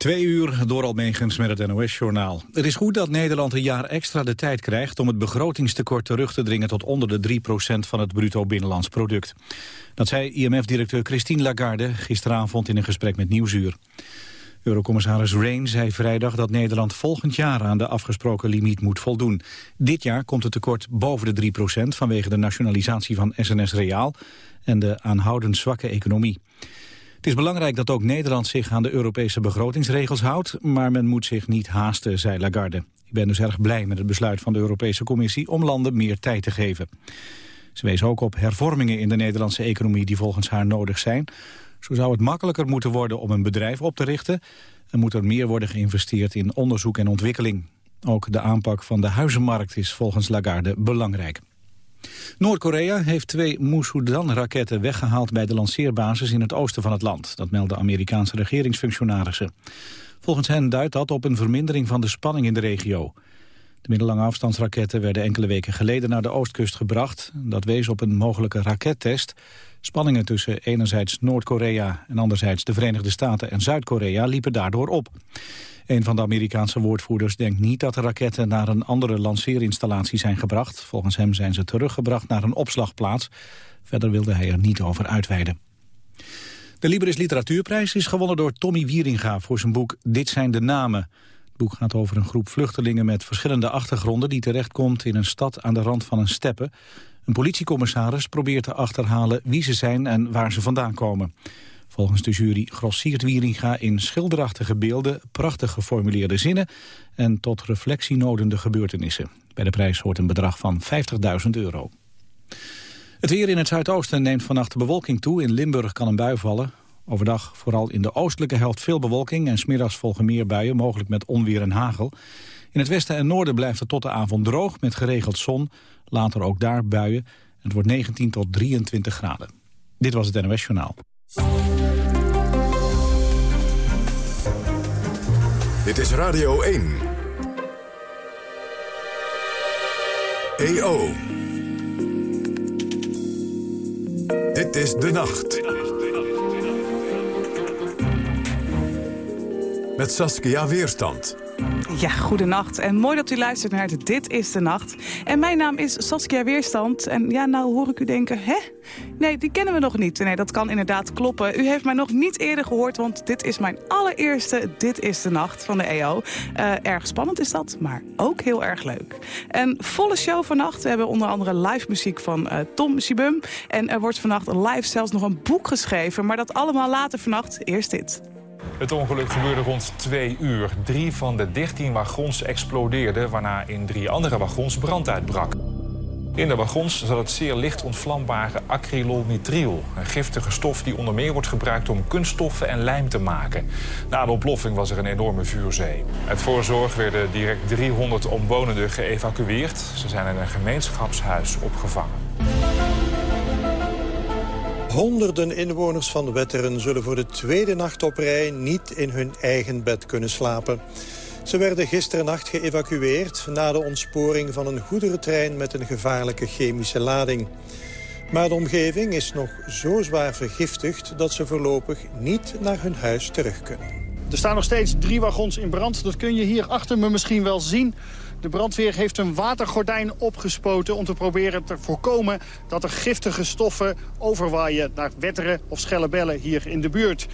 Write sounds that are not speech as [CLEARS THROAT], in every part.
Twee uur door Almegens met het NOS-journaal. Het is goed dat Nederland een jaar extra de tijd krijgt... om het begrotingstekort terug te dringen tot onder de 3% van het bruto binnenlands product. Dat zei IMF-directeur Christine Lagarde gisteravond in een gesprek met Nieuwsuur. Eurocommissaris Rehn zei vrijdag dat Nederland volgend jaar aan de afgesproken limiet moet voldoen. Dit jaar komt het tekort boven de 3% vanwege de nationalisatie van SNS Reaal en de aanhoudend zwakke economie. Het is belangrijk dat ook Nederland zich aan de Europese begrotingsregels houdt, maar men moet zich niet haasten, zei Lagarde. Ik ben dus erg blij met het besluit van de Europese Commissie om landen meer tijd te geven. Ze wees ook op hervormingen in de Nederlandse economie die volgens haar nodig zijn. Zo zou het makkelijker moeten worden om een bedrijf op te richten... en moet er meer worden geïnvesteerd in onderzoek en ontwikkeling. Ook de aanpak van de huizenmarkt is volgens Lagarde belangrijk. Noord-Korea heeft twee Musudan-raketten weggehaald bij de lanceerbasis in het oosten van het land. Dat melden Amerikaanse regeringsfunctionarissen. Volgens hen duidt dat op een vermindering van de spanning in de regio. De middellange afstandsraketten werden enkele weken geleden naar de oostkust gebracht. Dat wees op een mogelijke rakettest. Spanningen tussen enerzijds Noord-Korea en anderzijds de Verenigde Staten en Zuid-Korea liepen daardoor op. Een van de Amerikaanse woordvoerders denkt niet dat de raketten naar een andere lanceerinstallatie zijn gebracht. Volgens hem zijn ze teruggebracht naar een opslagplaats. Verder wilde hij er niet over uitweiden. De Libris Literatuurprijs is gewonnen door Tommy Wieringa voor zijn boek Dit zijn de namen. Het boek gaat over een groep vluchtelingen met verschillende achtergronden... die terechtkomt in een stad aan de rand van een steppe. Een politiecommissaris probeert te achterhalen wie ze zijn en waar ze vandaan komen. Volgens de jury grossiert Wieringa in schilderachtige beelden... prachtig geformuleerde zinnen en tot reflectie nodende gebeurtenissen. Bij de prijs hoort een bedrag van 50.000 euro. Het weer in het zuidoosten neemt vannacht de bewolking toe. In Limburg kan een bui vallen. Overdag vooral in de oostelijke helft veel bewolking... en smiddags volgen meer buien, mogelijk met onweer en hagel. In het westen en noorden blijft het tot de avond droog met geregeld zon. Later ook daar buien. Het wordt 19 tot 23 graden. Dit was het NOS Journaal. Dit is Radio 1. EO. Dit is De Nacht. Met Saskia Weerstand. Ja, goedenacht. En mooi dat u luistert naar Dit is de Nacht. En mijn naam is Saskia Weerstand. En ja, nou hoor ik u denken, hè? Nee, die kennen we nog niet. Nee, dat kan inderdaad kloppen. U heeft mij nog niet eerder gehoord, want dit is mijn allereerste Dit is de Nacht van de EO. Uh, erg spannend is dat, maar ook heel erg leuk. Een volle show vannacht. We hebben onder andere live muziek van uh, Tom Sibum. En er wordt vannacht live zelfs nog een boek geschreven. Maar dat allemaal later vannacht. Eerst dit. Het ongeluk gebeurde rond twee uur. Drie van de dertien wagons explodeerden... waarna in drie andere wagons brand uitbrak. In de wagons zat het zeer licht ontvlambare acrylonitrile. Een giftige stof die onder meer wordt gebruikt om kunststoffen en lijm te maken. Na de ontploffing was er een enorme vuurzee. Uit voorzorg werden direct 300 omwonenden geëvacueerd. Ze zijn in een gemeenschapshuis opgevangen. Honderden inwoners van Wetteren zullen voor de tweede nacht op rij niet in hun eigen bed kunnen slapen. Ze werden gisternacht geëvacueerd na de ontsporing van een goederentrein met een gevaarlijke chemische lading. Maar de omgeving is nog zo zwaar vergiftigd dat ze voorlopig niet naar hun huis terug kunnen. Er staan nog steeds drie wagons in brand. Dat kun je hier achter me misschien wel zien. De brandweer heeft een watergordijn opgespoten om te proberen te voorkomen dat er giftige stoffen overwaaien naar Wetteren of Schellebellen hier in de buurt.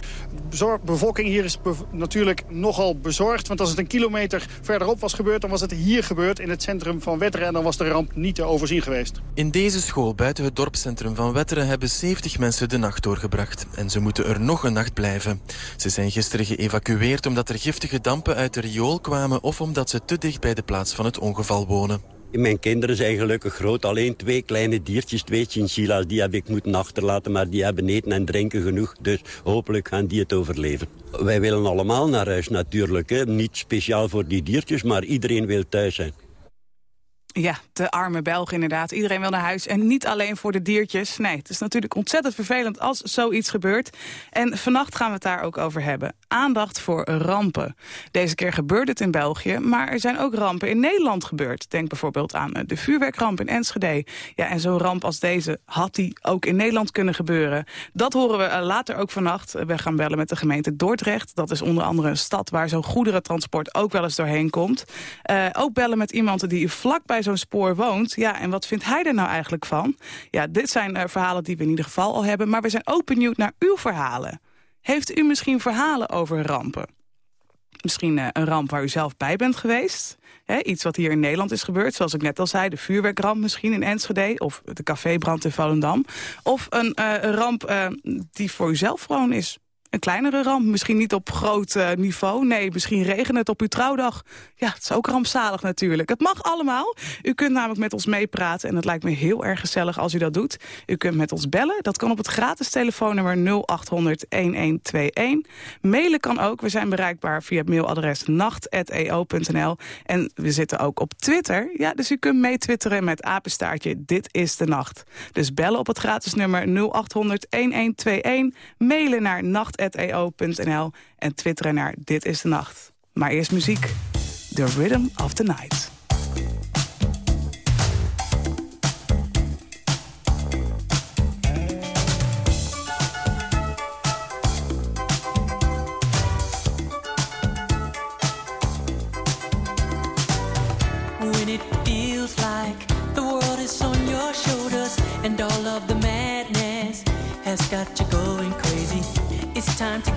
De bevolking hier is natuurlijk nogal bezorgd, want als het een kilometer verderop was gebeurd, dan was het hier gebeurd in het centrum van Wetteren en dan was de ramp niet te overzien geweest. In deze school buiten het dorpscentrum van Wetteren hebben 70 mensen de nacht doorgebracht en ze moeten er nog een nacht blijven. Ze zijn gisteren geëvacueerd omdat er giftige dampen uit de riool kwamen of omdat ze te dicht bij de plaats van het ongeval wonen. Mijn kinderen zijn gelukkig groot. Alleen twee kleine diertjes, twee chinchillas, die heb ik moeten achterlaten. Maar die hebben eten en drinken genoeg. Dus hopelijk gaan die het overleven. Wij willen allemaal naar huis natuurlijk. Hè. Niet speciaal voor die diertjes, maar iedereen wil thuis zijn. Ja, de arme Belgen inderdaad. Iedereen wil naar huis en niet alleen voor de diertjes. Nee, het is natuurlijk ontzettend vervelend als zoiets gebeurt. En vannacht gaan we het daar ook over hebben. Aandacht voor rampen. Deze keer gebeurde het in België, maar er zijn ook rampen in Nederland gebeurd. Denk bijvoorbeeld aan eh, de vuurwerkramp in Enschede. Ja, en zo'n ramp als deze had die ook in Nederland kunnen gebeuren. Dat horen we eh, later ook vannacht. We gaan bellen met de gemeente Dordrecht. Dat is onder andere een stad waar zo'n goederentransport ook wel eens doorheen komt. Uh, ook bellen met iemand die vlakbij zo'n spoor woont. Ja, en wat vindt hij er nou eigenlijk van? Ja, dit zijn uh, verhalen die we in ieder geval al hebben. Maar we zijn ook benieuwd naar uw verhalen. Heeft u misschien verhalen over rampen? Misschien uh, een ramp waar u zelf bij bent geweest? He, iets wat hier in Nederland is gebeurd, zoals ik net al zei... de vuurwerkramp misschien in Enschede of de cafébrand in Volendam. Of een, uh, ramp die voor u zelf gewoon is een kleinere ramp. Misschien niet op groot uh, niveau. Nee, misschien regent het op uw trouwdag. Ja, het is ook rampzalig natuurlijk. Het mag allemaal. U kunt namelijk met ons meepraten. En het lijkt me heel erg gezellig als u dat doet. U kunt met ons bellen. Dat kan op het gratis telefoonnummer 0800-1121. Mailen kan ook. We zijn bereikbaar via het mailadres nacht.eo.nl. En we zitten ook op Twitter. Ja, dus u kunt meetwitteren met apenstaartje Dit is de Nacht. Dus bellen op het gratis nummer 0800-1121. Mailen naar nacht eo.nl en twitteren naar Dit is de Nacht. Maar eerst muziek. The Rhythm of the Night. Time to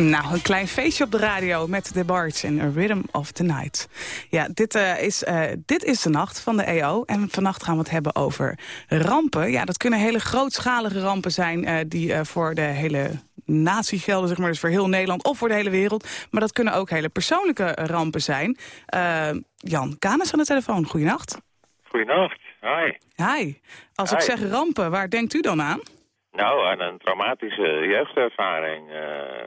Nou, een klein feestje op de radio met de Barts en A Rhythm of the Night. Ja, dit, eh, is, eh, dit is de nacht van de EO. En vannacht gaan we het hebben over rampen. Ja, dat kunnen hele grootschalige rampen zijn... eh, die voor de hele natie gelden, zeg maar. Dus voor heel Nederland of voor de hele wereld. Maar dat kunnen ook hele persoonlijke rampen zijn. Jan Kanis aan de telefoon. Goedenacht. Goedenacht. Hi. Hi. Als ik zeg rampen, waar denkt u dan aan? Nou, aan een traumatische jeugdervaring. Eh,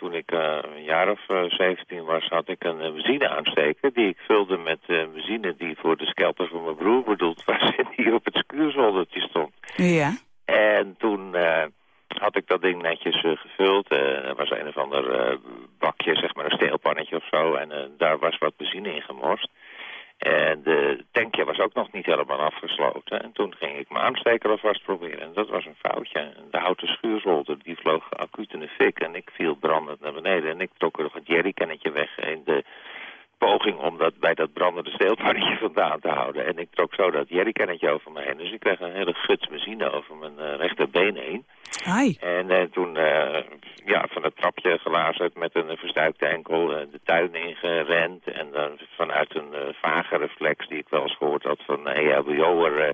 toen ik eh, een jaar of eh, 17 was, had ik een eh, benzineaansteker... die ik vulde met benzine die voor de skelter van mijn broer bedoeld was... [LAUGHS] en die op het skuurzoldertje stond. Ja. En toen had ik dat ding netjes gevuld. Er was een of ander bakje, zeg maar een steelpannetje of zo. En daar was wat benzine in gemorst. En de tankje was ook nog niet helemaal afgesloten. En toen ging ik mijn aansteker alvast proberen. En dat was een foutje. De houten schuurzolder die vloog acuut in de fik. En ik viel brandend naar beneden. En ik trok er nog het jerrycannetje weg in de poging om dat bij dat brandende steelpannetje [LAUGHS] vandaan te houden. En ik trok zo dat jerrycannetje over me heen. Dus ik kreeg een hele guts benzine over mijn eh, rechterbeen heen. Hi. En eh, toen eh, ja, van het trapje gelazerd met een verstuikte enkel de tuin ingerend. En dan vanuit een vage reflex die ik wel eens gehoord had van EHBO'er... eh,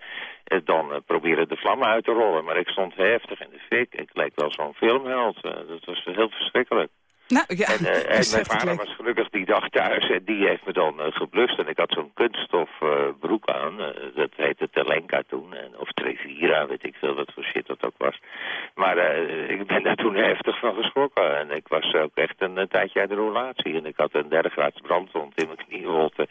eh, dan proberen de vlammen uit te rollen. Maar ik stond heftig in de fik. Ik leek wel zo'n filmheld. Dat was heel verschrikkelijk. Nou, ja, En, eh, en [LAUGHS] mijn vader leuk. was gelukkig die dag thuis en die heeft me dan eh, geblust. En ik had zo'n kunststof eh, broek aan. dat heette Telenka toen. En, of Trevira, weet ik veel wat voor shit dat ook was. Maar ik ben daar toen heftig van geschrokken. En ik was ook echt een, tijdje uit de relatie. En ik had een derde graads brandwond in mijn knieholte.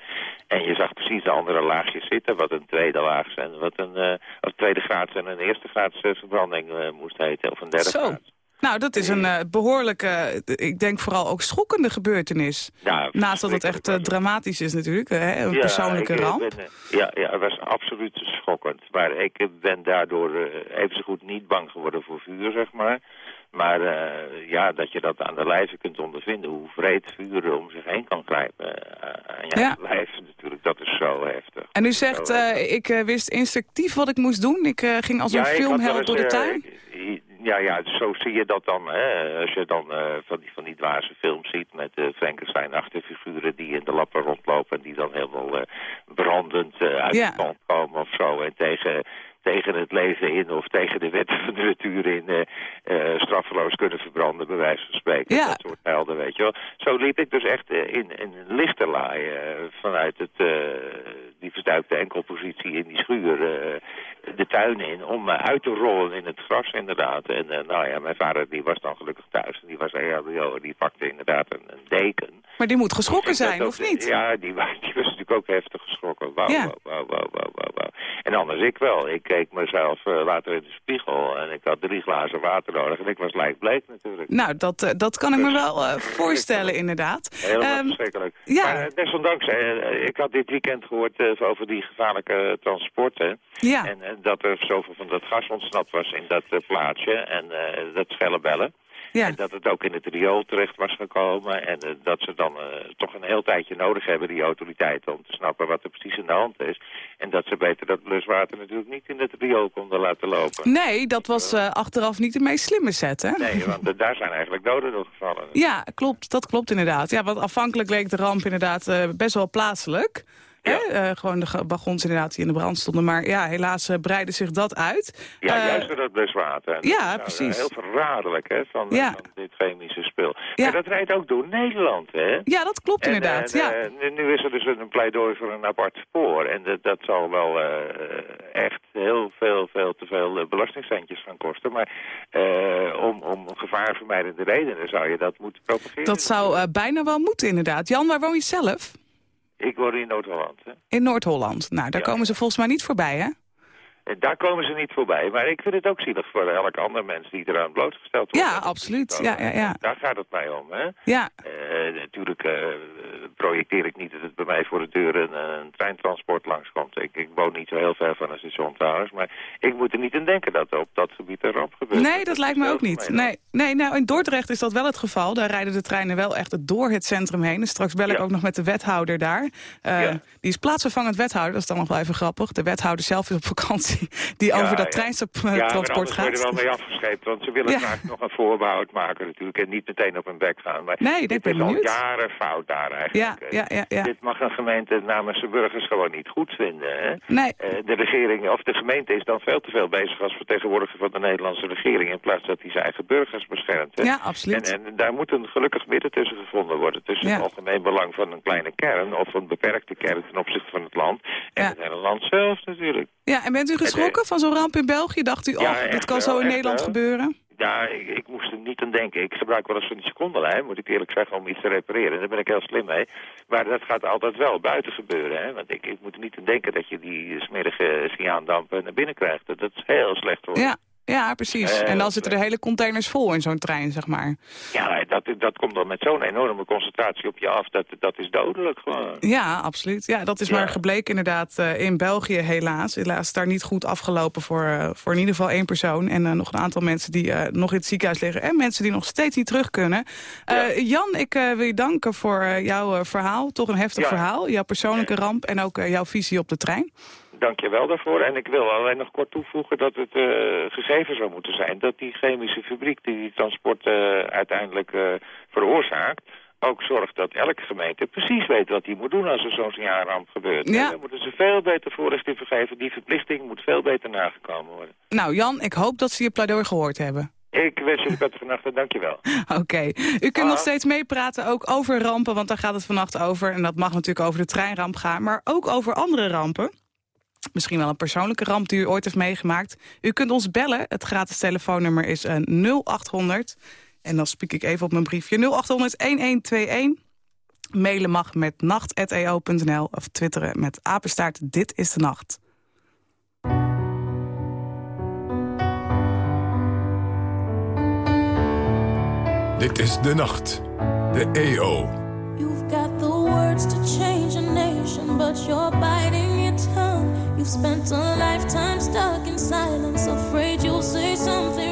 En je zag precies de andere laagjes zitten. Wat een tweede laag en wat een of tweede graads en een eerste graads verbranding moest heten. Of een derde Zo. graads. Nou, dat is een eh, behoorlijke, eh, ik denk vooral ook schokkende gebeurtenis. Ja, Naast dat het echt eh, dramatisch is natuurlijk, hè, een persoonlijke ik, ramp. ben, ja, ja, het was absoluut schokkend. Maar ik ben daardoor eh, even zo goed niet bang geworden voor vuur, zeg maar. Maar ja, dat je dat aan de lijve kunt ondervinden, hoe vreed vuur om zich heen kan grijpen. aan je Ja. lijf natuurlijk, dat is zo heftig. En u zegt, ik wist instinctief wat ik moest doen. Ik ging als Ja, een filmheld door de tuin. Ja, ja, zo zie je dat dan. Hè? Als je dan eh, van, die, van die dwaze films ziet met uh, Frankenstein-achtige figuren die in de lappen rondlopen... en die dan helemaal eh, brandend eh, uit Ja. de kant komen of zo. En tegen, tegen het leven in of tegen de wetten [LAUGHS] van de natuur in eh, straffeloos kunnen verbranden, bij wijze van spreken. Ja. Dat soort helden, weet je wel. Zo liep ik dus echt eh, in, in een lichterlaai eh, vanuit het, die verstuikte enkelpositie in die schuur de tuin in om uit te rollen in het gras inderdaad. En nou ja, mijn vader die was dan gelukkig thuis en die was EHBO en die pakte inderdaad een, een deken. Maar die moet geschrokken zijn, of niet? Ja, die, wa- [LAUGHS] die was natuurlijk ook heftig geschrokken. Wauw, Ja. wauw, wauw, wauw, wauw, wauw, wauw. En anders ik wel. Ik keek mezelf eh, later in de spiegel en ik had drie glazen water nodig en ik was lijkbleek natuurlijk. Nou, dat, eh, dat kan ik me wel eh, voorstellen, [LAUGHS] inderdaad. Helemaal Ehm, verschrikkelijk. ja. Maar eh, desondanks, eh, ik had dit weekend gehoord eh, over die gevaarlijke transporten. ja, En, eh, dat er zoveel van dat gas ontsnapt was in dat eh, plaatsje. En eh, dat schelle bellen. Ja. En dat het ook in het riool terecht was gekomen. En eh, dat ze dan eh, toch een heel tijdje nodig hebben, die autoriteiten, om te snappen wat er precies aan de hand is. En dat ze beter dat bluswater natuurlijk niet in het riool konden laten lopen. Nee, dat was eh, achteraf niet de meest slimme set, hè? Nee, want daar zijn eigenlijk doden door gevallen. Ja, klopt. Dat klopt inderdaad. Ja, want afhankelijk leek de ramp inderdaad best wel plaatselijk. Hè? Eh, gewoon de wagons inderdaad die in de brand stonden. Maar ja, helaas eh, breidde zich dat uit. Ja, Eh, juist door dat bluswater. Ja, nou, precies. Heel verraderlijk, hè, van, Ja. van dit chemische spul. Ja. En dat rijdt ook door Nederland, hè? Ja, dat klopt En, inderdaad. ja. nu, is er dus een pleidooi voor een apart spoor. En dat, dat zal wel echt heel veel, veel te veel belastingcentjes gaan kosten. Maar om, om gevaarvermijdende redenen zou je dat moeten propageren. dat zou bijna wel moeten inderdaad. Jan, waar woon je zelf? Ik woon in Noord-Holland. In Noord-Holland. Nou, daar Ja. komen ze volgens mij niet voorbij, hè? Daar komen ze niet voorbij. Maar ik vind het ook zielig voor elk ander mens die eraan blootgesteld wordt. Ja, absoluut. Ja, ja, ja. Daar gaat het mij om, hè. Ja, Eh, natuurlijk eh, projecteer ik niet dat het bij mij voor de deur een, een treintransport langskomt. Ik, ik woon niet zo heel ver van een station trouwens, maar ik moet er niet in denken dat er op dat gebied een ramp gebeurt. Nee, dat lijkt me ook niet. Nee, nee, nou, in Dordrecht is dat wel het geval. Daar rijden de treinen wel echt door het centrum heen. En straks bel ik ook nog met de wethouder daar. Uh, Die is plaatsvervangend wethouder, dat is dan nog wel even grappig. De wethouder zelf is op vakantie, [LAUGHS] die over dat treintransport gaat. Ja, er wel mee afgescheept, want ze willen graag nog een voorbehoud maken natuurlijk. En niet meteen op hun bek gaan. Maar nee, dit is al jaren fout daar eigenlijk. Ja, ja, ja, ja. Dit mag een gemeente namens zijn burgers gewoon niet goed vinden. Hè? Nee. Uh, de regering, of de gemeente is dan veel te veel bezig als vertegenwoordiger van de Nederlandse regering... in plaats dat hij zijn eigen burgers beschermt. Hè? Ja, absoluut. En, en, daar moet een gelukkig midden tussen gevonden worden. Tussen het algemeen belang van een kleine kern... of een beperkte kern ten opzichte van het land. En ja. het hele land zelf natuurlijk. Ja, en bent u geschrokken van zo'n ramp in België? Dacht u, oh, ja, dit kan zo in Nederland wel. gebeuren? Ja, ik, ik, moest er niet aan denken. Ik gebruik wel eens van die secondenlijn, moet ik eerlijk zeggen, om iets te repareren. Daar ben ik heel slim mee. Maar dat gaat altijd wel buiten gebeuren. Hè? Want ik, ik moet er niet aan denken dat je die smerige cyaandampen naar binnen krijgt. Dat, dat is heel slecht voor Ja. Ja, precies. Uh, en dan zitten er hele containers vol in zo'n trein, zeg maar. Ja, dat, dat komt dan met zo'n enorme concentratie op je af. Dat, dat is dodelijk gewoon. Ja, absoluut. Ja, dat is ja. maar gebleken inderdaad uh, in België helaas. Helaas daar niet goed afgelopen voor, voor in ieder geval één persoon. En nog een aantal mensen die nog in het ziekenhuis liggen. En mensen die nog steeds niet terug kunnen. Ja. Jan, ik wil je danken voor jouw verhaal. Toch een heftig verhaal. Jouw persoonlijke ramp en ook jouw visie op de trein dank je wel daarvoor. En ik wil alleen nog kort toevoegen dat het uh, gegeven zou moeten zijn... dat die chemische fabriek die die transport uh, uiteindelijk uh, veroorzaakt... ook zorgt dat elke gemeente precies weet wat hij moet doen als er zo'n signaalramp gebeurt. Ja. Dan moeten ze veel beter voorlichting vergeven. Die verplichting moet veel beter nagekomen worden. Nou Jan, ik hoop dat ze je pleidooi gehoord hebben. Ik wens je een prettige nacht en dankjewel. Oké. Okay. U kunt ah. nog steeds meepraten, ook over rampen, want daar gaat het vannacht over. En dat mag natuurlijk over de treinramp gaan, maar ook over andere rampen. Misschien wel een persoonlijke ramp die u ooit heeft meegemaakt. U kunt ons bellen. Het gratis telefoonnummer is 0800. En dan spiek ik even op mijn briefje. 0800-1121. Mailen mag met nacht.eo.nl of twitteren met apenstaart Dit is de Nacht. Dit is de Nacht. De EO. You've got the words to change a nation, but you're biting. You've spent a lifetime stuck in silence, afraid you'll say something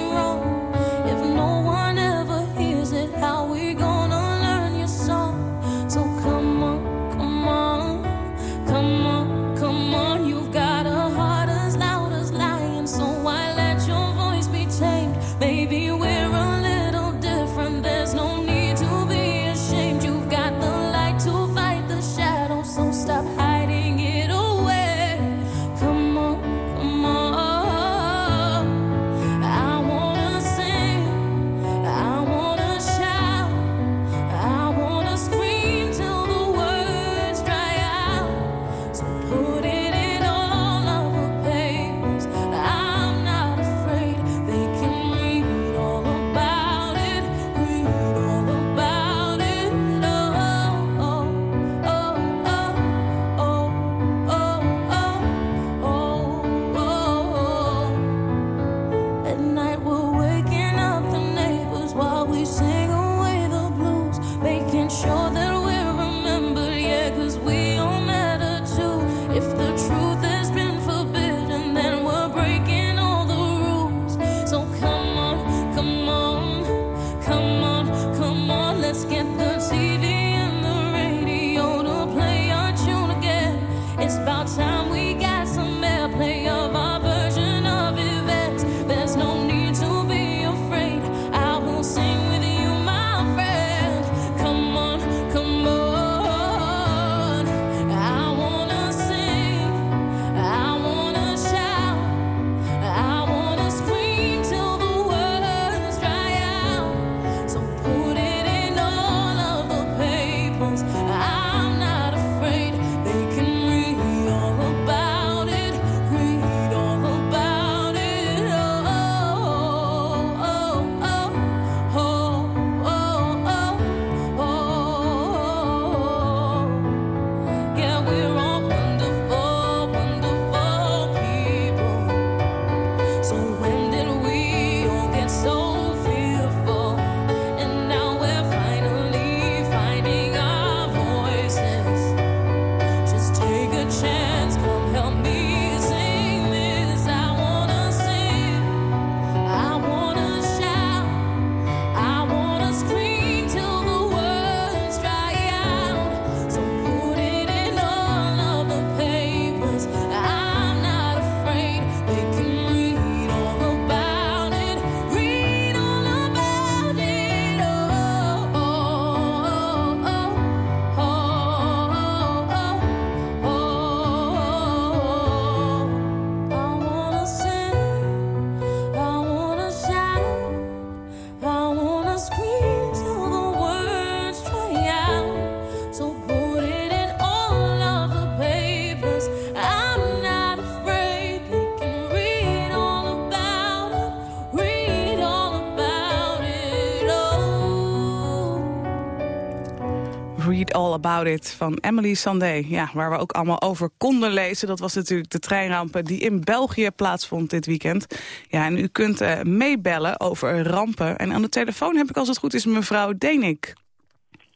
About It van Emily Sandé. Ja, waar we ook allemaal over konden lezen. Dat was natuurlijk de treinramp die in België plaatsvond dit weekend. Ja, en u kunt uh, meebellen over rampen. En aan de telefoon heb ik als het goed is mevrouw Denik.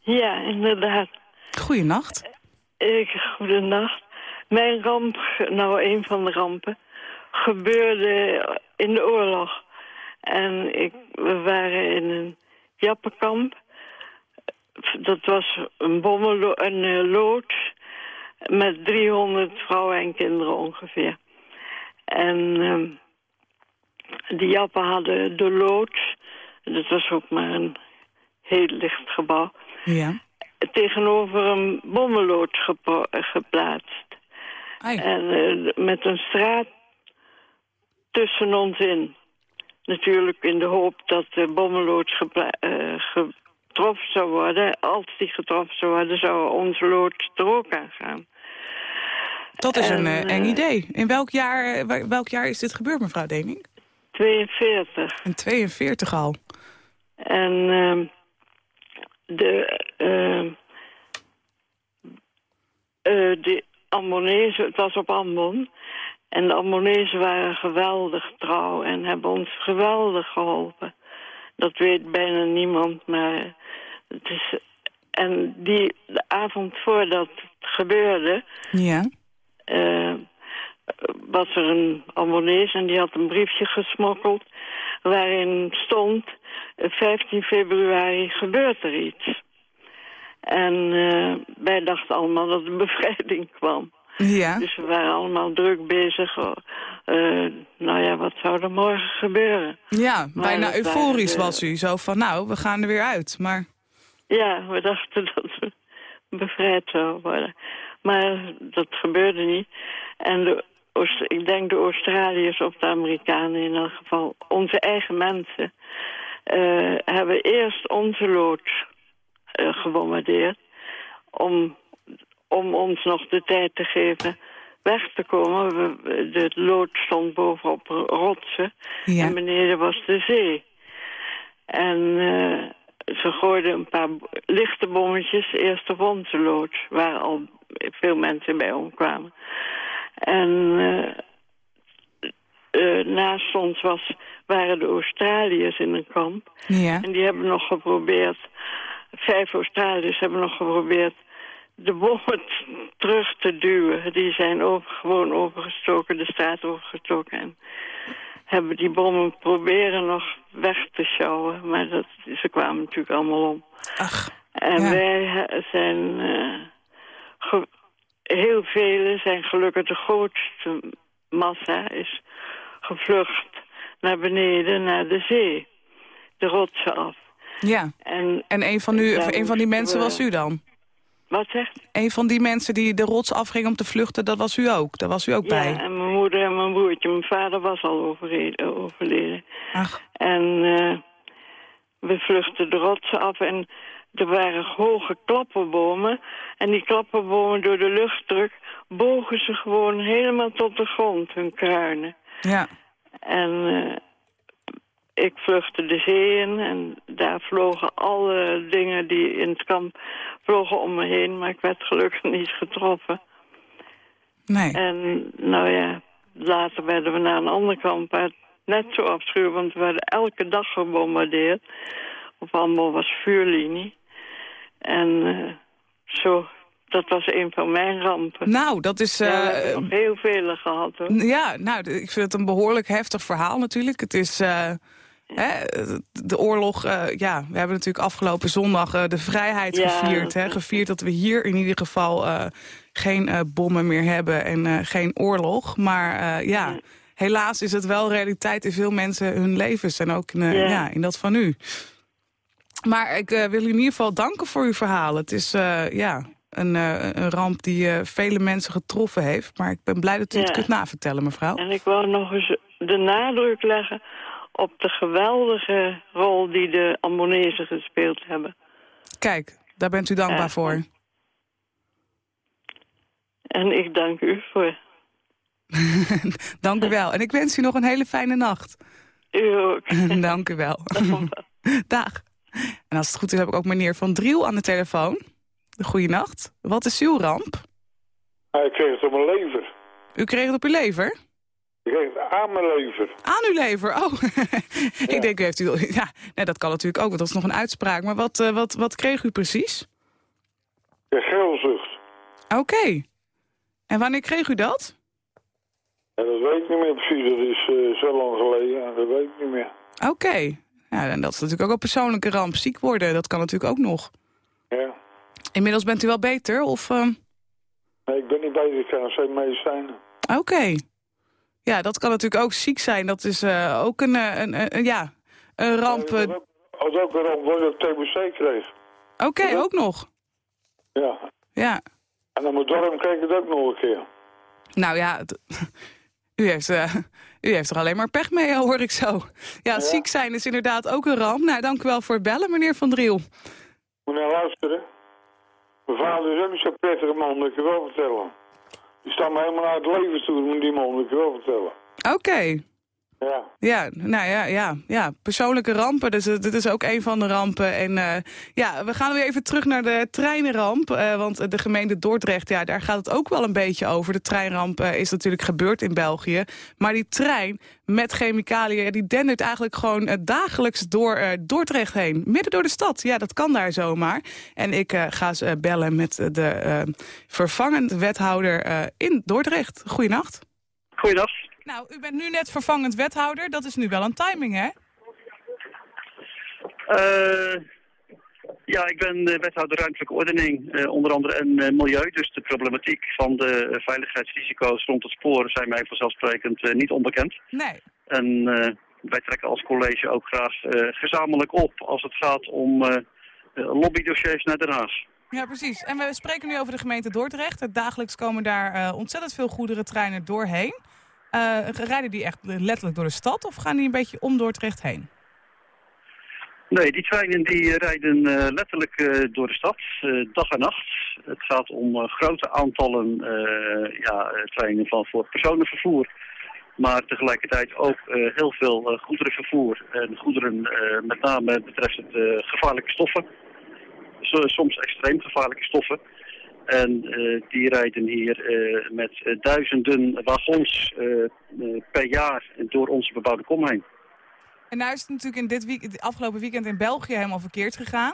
Ja, inderdaad. Goedenacht. Ik, goedenacht. Mijn ramp, nou een van de rampen, gebeurde in de oorlog. En ik, we waren in een jappenkamp dat was een bommelo een uh, loods met 300 vrouwen en kinderen ongeveer. En uh, die jappen hadden de loods, dat was ook maar een heel licht gebouw, ja. tegenover een bommenloods geplaatst. Ai. En uh, met een straat tussen ons in. Natuurlijk in de hoop dat de bommenloods ge getroffen zou worden, als die getroffen zou worden, zou onze lood er ook aan gaan. Dat is En, een uh, eng eh, idee. In welk jaar, wa- welk jaar is dit gebeurd, mevrouw Dening? 42. In 42 al. En ehm, de, eh, de Ambonezen, het was op Ambon. En de Ambonezen waren geweldig trouw en hebben ons geweldig geholpen. Dat weet bijna niemand, maar het is... En die, de avond voordat het gebeurde, Ja. eh, was er een Ambonees en die had een briefje gesmokkeld... waarin stond, eh, 15 februari gebeurt er iets. En eh, wij dachten allemaal dat de bevrijding [LAUGHS] kwam. Ja. Dus we waren allemaal druk bezig. eh, nou ja, wat zou er morgen gebeuren? Ja, Maar bijna waren euforisch was u. Zo van, nou, we gaan er weer uit. Maar Ja, we dachten [LAUGHS] dat we bevrijd zouden worden. Maar dat gebeurde niet. En de, Oost- ik denk de Australiërs of de Amerikanen in elk geval, onze eigen mensen, eh, hebben eerst onze loods eh, gebombardeerd om, om ons nog de tijd te geven weg te komen. De loods stond bovenop rotsen ja. en beneden was de zee. En eh, ze gooiden een paar lichte bommetjes eerst op onze loods, waar al veel mensen bij omkwamen. En eh, eh, naast ons was, waren de Australiërs in een kamp. ja. En die hebben nog geprobeerd, vijf Australiërs hebben nog geprobeerd de bommen terug te duwen. Die zijn over, gewoon overgestoken, de straat overgestoken. En hebben die bommen proberen nog weg te sjouwen. Maar dat, ze kwamen natuurlijk allemaal om. Ach, En Ja. wij he- zijn... eh, ge- heel velen zijn gelukkig de grootste massa is gevlucht naar beneden, naar de zee. De rotsen af. ja. En, En een van, u, een van die mensen was u dan? Wat zegt? Een van die mensen die de rots afging om te vluchten, dat was u ook. Daar was u ook Ja, bij. en mijn moeder en mijn broertje. Mijn vader was al overreden- overleden. Ach, En eh, we vluchtten de rotsen af en er waren hoge klapperbomen. En die klapperbomen door de luchtdruk bogen ze gewoon helemaal tot de grond, hun kruinen. ja. En eh, ik vluchtte de zee in en daar vlogen alle dingen die in het kamp vlogen om me heen. Maar ik werd gelukkig [LAUGHS] niet getroffen. Nee. En nou ja, later werden we naar een ander kamp. waar net zo afschuwelijk, want we werden elke dag gebombardeerd. Op allemaal was vuurlinie. En eh, zo, dat was een van mijn rampen. Nou, dat is... ja, hebben nog heel vele gehad hoor. Ja, nou, ik vind het een behoorlijk heftig verhaal natuurlijk. Het is... eh, Hè, de oorlog, eh, ja, we hebben natuurlijk afgelopen zondag eh, de vrijheid Ja, gevierd. Hè, gevierd dat we hier in ieder geval eh, geen bommen meer hebben en geen oorlog. Maar ja, helaas is het wel realiteit in veel mensen hun levens. En ook in, Ja. ja, in dat van u. Maar ik wil u in ieder geval danken voor uw verhaal. Het is ja, een, een ramp die vele mensen getroffen heeft. Maar ik ben blij dat u het kunt navertellen, mevrouw. En ik wou nog eens de nadruk leggen op de geweldige rol die de Ambonezen gespeeld hebben. Kijk, daar bent u dankbaar voor. En ik dank u voor [LAUGHS] Dank u wel. En ik wens u nog een hele fijne nacht. u ook. [LAUGHS] Dank u wel. [LAUGHS] Dag. En als het goed is heb ik ook meneer Van Driel aan de telefoon. Goeienacht. Wat is uw ramp? ik kreeg het op mijn lever. U kreeg het op uw lever? Aan mijn lever. Aan uw lever, oh. [LAUGHS] ik denk, u heeft u... Ja, nee, dat kan natuurlijk ook, want dat is nog een uitspraak. Maar wat, eh, wat, wat kreeg u precies? Ja, geelzucht. Oké. En wanneer kreeg u dat? Ja, dat weet ik niet meer precies. Dat is eh, zo lang geleden. Dat weet ik niet meer. Oké. Ja, en dat is natuurlijk ook een persoonlijke ramp. Ziek worden, dat kan natuurlijk ook nog. Ja. Inmiddels bent u wel beter, of... eh? Nee, ik ben niet beter. Ik krijg geen medicijnen. Oké. Ja, dat kan natuurlijk ook ziek zijn. Dat is eh, ook een, eh, een, een, ja, een ramp. Ja, dat was ook een ramp dat ik TBC kreeg. Oké, ook nog. Ja. Ja. En dan mijn dorp kreeg het ook nog een keer. Nou ja, [LAUGHS] u heeft, eh, u heeft er alleen maar pech mee, hoor ik zo. Ja, ziek zijn is inderdaad ook een ramp. Nou, dank u wel voor het bellen, meneer Van Driel. Moet nou luisteren. Mijn vader is ook zo'n prettige man, dat ik je wel vertellen. Die staat me helemaal uit het leven toe, met die man, dat ik wel vertellen. Oké. Ja. Ja, nou ja, ja, ja, persoonlijke rampen. Dus eh, dit is ook een van de rampen. En eh, ja, we gaan weer even terug naar de treinramp. eh, want de gemeente Dordrecht, ja, daar gaat het ook wel een beetje over. De treinramp is natuurlijk gebeurd in België. Maar die trein met chemicaliën, ja, die dendert eigenlijk gewoon dagelijks door Dordrecht heen. Midden door de stad. Ja, dat kan daar zomaar. En ik ga ze bellen met de vervangend wethouder in Dordrecht. Goeienacht. Goeiedag. Nou, u bent nu net vervangend wethouder. Dat is nu wel een timing, hè? Eh, ja, ik ben eh, wethouder ruimtelijke ordening, eh, onder andere en milieu. Dus de problematiek van de veiligheidsrisico's rond het spoor zijn mij vanzelfsprekend niet onbekend. Nee. En wij trekken als college ook graag gezamenlijk op als het gaat om lobbydossiers naar Den Haag. Ja, precies. En we spreken nu over de gemeente Dordrecht. Dagelijks komen daar ontzettend veel goederentreinen doorheen. Eh, rijden die echt letterlijk door de stad of gaan die een beetje om Dordrecht heen? Nee, die treinen die rijden eh, letterlijk eh, door de stad, dag en nacht. Het gaat om grote aantallen ja, treinen van, voor personenvervoer. Maar tegelijkertijd ook heel veel goederenvervoer. En goederen met name betreft het gevaarlijke stoffen. So- soms extreem gevaarlijke stoffen. En eh, die rijden hier eh, met eh, duizenden wagons per jaar door onze bebouwde kom heen. En nou is het natuurlijk in dit afgelopen weekend in België helemaal verkeerd gegaan.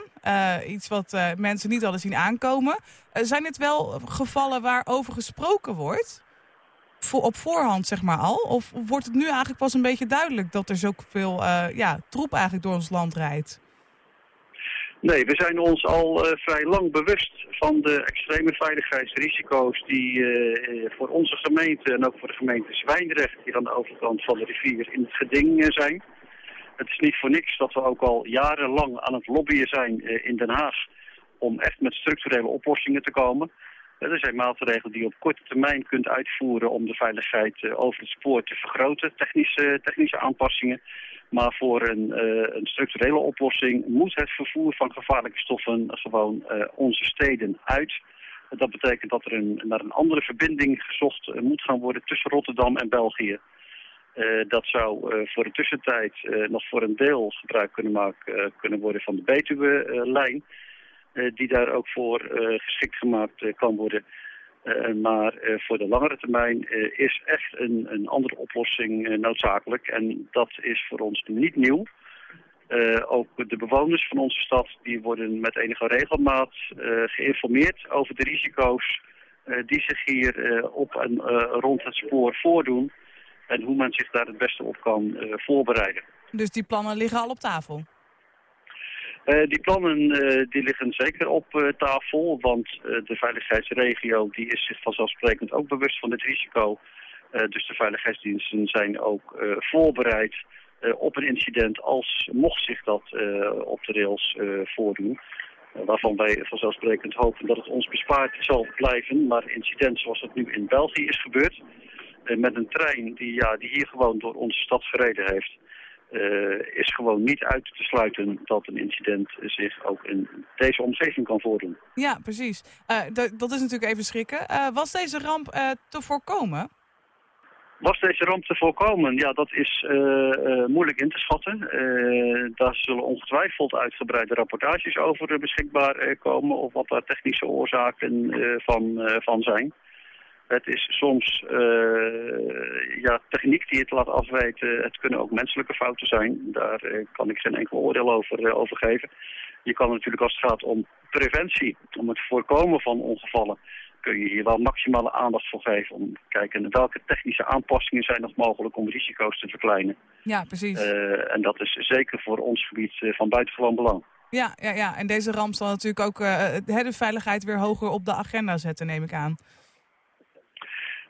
Iets wat mensen niet hadden zien aankomen. Zijn dit wel gevallen waarover gesproken wordt? Op voorhand, zeg maar al? Of wordt het nu eigenlijk pas een beetje duidelijk dat er zoveel ja, troep eigenlijk door ons land rijdt? Nee, we zijn ons al eh, vrij lang bewust van de extreme veiligheidsrisico's die eh, eh, voor onze gemeente en ook voor de gemeente Zwijndrecht hier aan de overkant van de rivier in het geding zijn. Het is niet voor niks dat we ook al jarenlang aan het lobbyen zijn in Den Haag om echt met structurele oplossingen te komen. Er zijn maatregelen die je op korte termijn kunt uitvoeren om de veiligheid over het spoor te vergroten, technische, technische aanpassingen. Maar voor een, eh, een structurele oplossing moet het vervoer van gevaarlijke stoffen gewoon eh, onze steden uit. Dat betekent dat er een, naar een andere verbinding gezocht eh, moet gaan worden tussen Rotterdam en België. Dat zou voor de tussentijd nog voor een deel gebruik kunnen, maken, kunnen worden van de Betuwe-lijn. die daar ook voor geschikt gemaakt kan worden. Eh, maar eh, voor de langere termijn eh, is echt een, een andere oplossing noodzakelijk. En dat is voor ons niet nieuw. Ook de bewoners van onze stad die worden met enige regelmaat geïnformeerd over de risico's die zich hier op en rond het spoor voordoen. En hoe men zich daar het beste op kan voorbereiden. Dus die plannen liggen al op tafel? Eh, die plannen eh, die liggen zeker op eh, tafel, want de veiligheidsregio die is zich vanzelfsprekend ook bewust van dit risico. Dus de veiligheidsdiensten zijn ook voorbereid op een incident als mocht zich dat op de rails voordoen. Waarvan wij vanzelfsprekend hopen dat het ons bespaard zal blijven. Maar een incident zoals het nu in België is gebeurd, met een trein die, ja, die hier gewoon door onze stad gereden heeft, eh, is gewoon niet uit te sluiten dat een incident zich ook in deze omgeving kan voordoen. Ja, precies. Eh, dat- is natuurlijk even schrikken. Eh, was deze ramp te voorkomen? Was deze ramp te voorkomen? Ja, dat is moeilijk in te schatten. Daar zullen ongetwijfeld uitgebreide rapportages over beschikbaar komen... of wat daar technische oorzaken van, van zijn. Het is soms eh, ja, techniek die het laat afweten. Het kunnen ook menselijke fouten zijn. Daar eh, kan ik geen enkel oordeel over, over geven. Je kan natuurlijk als het gaat om preventie, om het voorkomen van ongevallen kun je hier wel maximale aandacht voor geven. Om te kijken welke technische aanpassingen zijn nog mogelijk om risico's te verkleinen. Ja, precies. En dat is zeker voor ons gebied van buitengewoon belang. Ja, ja, ja, en deze ramp zal natuurlijk ook de veiligheid weer hoger op de agenda zetten, neem ik aan.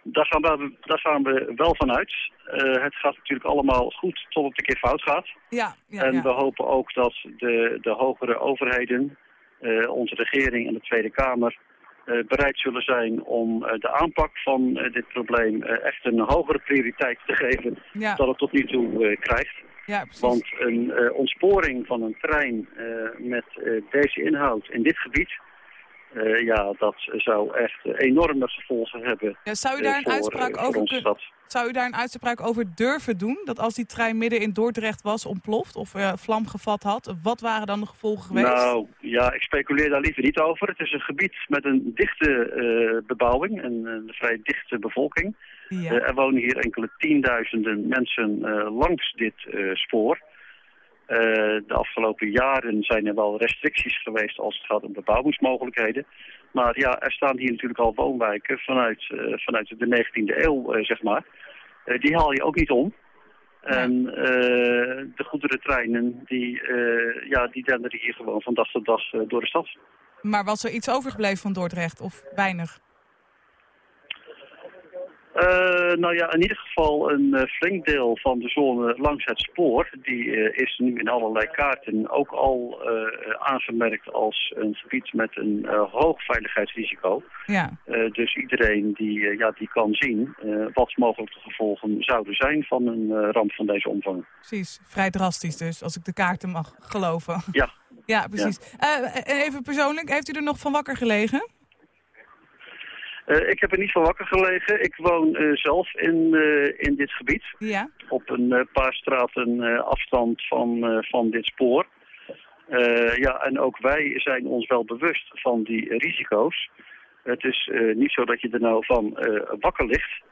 Daar gaan we, daar gaan we wel van uit. Eh, het gaat natuurlijk allemaal goed tot het een keer fout gaat. Ja, ja, en ja. we hopen ook dat de, de hogere overheden, eh, onze regering en de Tweede Kamer, eh, bereid zullen zijn om de aanpak van dit probleem echt een hogere prioriteit te geven Ja. dan het tot nu toe krijgt. Ja. Want een ontsporing van een trein met deze inhoud in dit gebied, eh, ja, dat zou echt eh, enorme gevolgen hebben. Ja, zou u eh, daar een voor, uitspraak eh, over. Zou u daar een uitspraak over durven doen? Dat als die trein midden in Dordrecht was ontploft of eh, vlam gevat had, wat waren dan de gevolgen geweest? Nou, ja, ik speculeer daar liever niet over. Het is een gebied met een dichte eh, bebouwing, een, een vrij dichte bevolking. Ja. Eh, er wonen hier enkele tienduizenden mensen eh, langs dit eh, spoor. Eh, de afgelopen jaren zijn er wel restricties geweest als het gaat om bebouwingsmogelijkheden. Maar ja, er staan hier natuurlijk al woonwijken vanuit, eh, vanuit de 19e eeuw, eh, zeg maar. Die haal je ook niet om. En de goederentreinen, die, ja, die denderen hier gewoon van dag tot dag door de stad. Maar was er iets overgebleven van Dordrecht of weinig? Eh, nou ja, in ieder geval een eh, flink deel van de zone langs het spoor. Die eh, is nu in allerlei kaarten ook al aangemerkt als een gebied met een hoog veiligheidsrisico. Ja. Dus iedereen die, ja, die kan zien wat mogelijk de gevolgen zouden zijn van een ramp van deze omvang. Precies, vrij drastisch dus, als ik de kaarten mag geloven. Ja. [LAUGHS] Ja, precies. En even persoonlijk, heeft u er nog van wakker gelegen? Eh, ik heb er niet van wakker gelegen. Ik woon eh, zelf in, eh, in dit gebied. Ja. Op een paar straten afstand van, van dit spoor. Ja, en ook wij zijn ons wel bewust van die risico's. Het is niet zo dat je er nou van wakker ligt.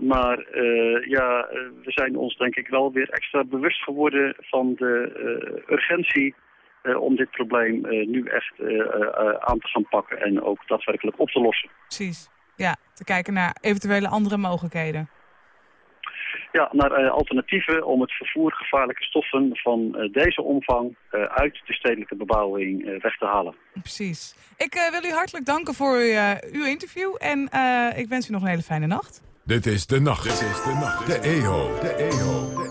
Maar ja, we zijn ons denk ik wel weer extra bewust geworden van de urgentie om dit probleem eh, nu echt eh, eh, aan te gaan pakken en ook daadwerkelijk op te lossen. Precies. Ja, te kijken naar eventuele andere mogelijkheden. Ja, naar eh, alternatieven om het vervoer gevaarlijke stoffen van eh, deze omvang eh, uit de stedelijke bebouwing eh, weg te halen. Precies. Ik eh, wil u hartelijk danken voor eh, uw interview en eh, ik wens u nog een hele fijne nacht. Dit is de nacht. Dit is de nacht. De EO. De EO.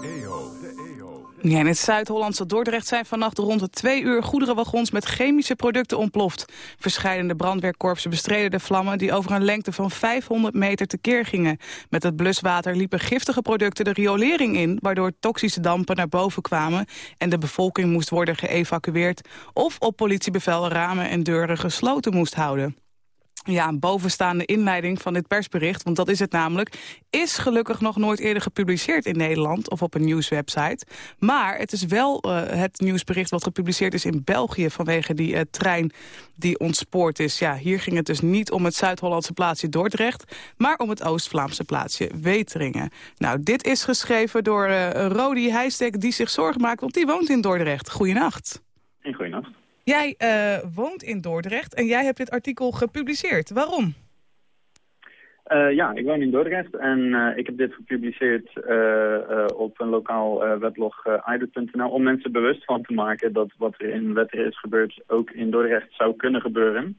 In het Zuid-Hollandse Dordrecht zijn vannacht rond de twee uur goederenwagons met chemische producten ontploft. Verscheidende brandweerkorpsen bestreden de vlammen die over een lengte van 500 meter tekeer gingen. Met het bluswater liepen giftige producten de riolering in, waardoor toxische dampen naar boven kwamen en de bevolking moest worden geëvacueerd of op politiebevel ramen en deuren gesloten moest houden. Ja, een bovenstaande inleiding van dit persbericht, want dat is het namelijk, is gelukkig nog nooit eerder gepubliceerd in Nederland of op een nieuwswebsite. Maar het is wel eh, het nieuwsbericht wat gepubliceerd is in België vanwege die eh, trein die ontspoord is. Ja, hier ging het dus niet om het Zuid-Hollandse plaatsje Dordrecht, maar om het Oost-Vlaamse plaatsje Weteringen. Nou, dit is geschreven door eh Rodi Heijstek die zich zorgen maakt, want die woont in Dordrecht. Goeienacht. Een goeienacht. Jij eh, woont in Dordrecht en jij hebt dit artikel gepubliceerd. Waarom? Eh, ja, ik woon in Dordrecht en eh, ik heb dit gepubliceerd op een lokaal weblog uh, om mensen bewust van te maken dat wat er in Wetteren is gebeurd ook in Dordrecht zou kunnen gebeuren.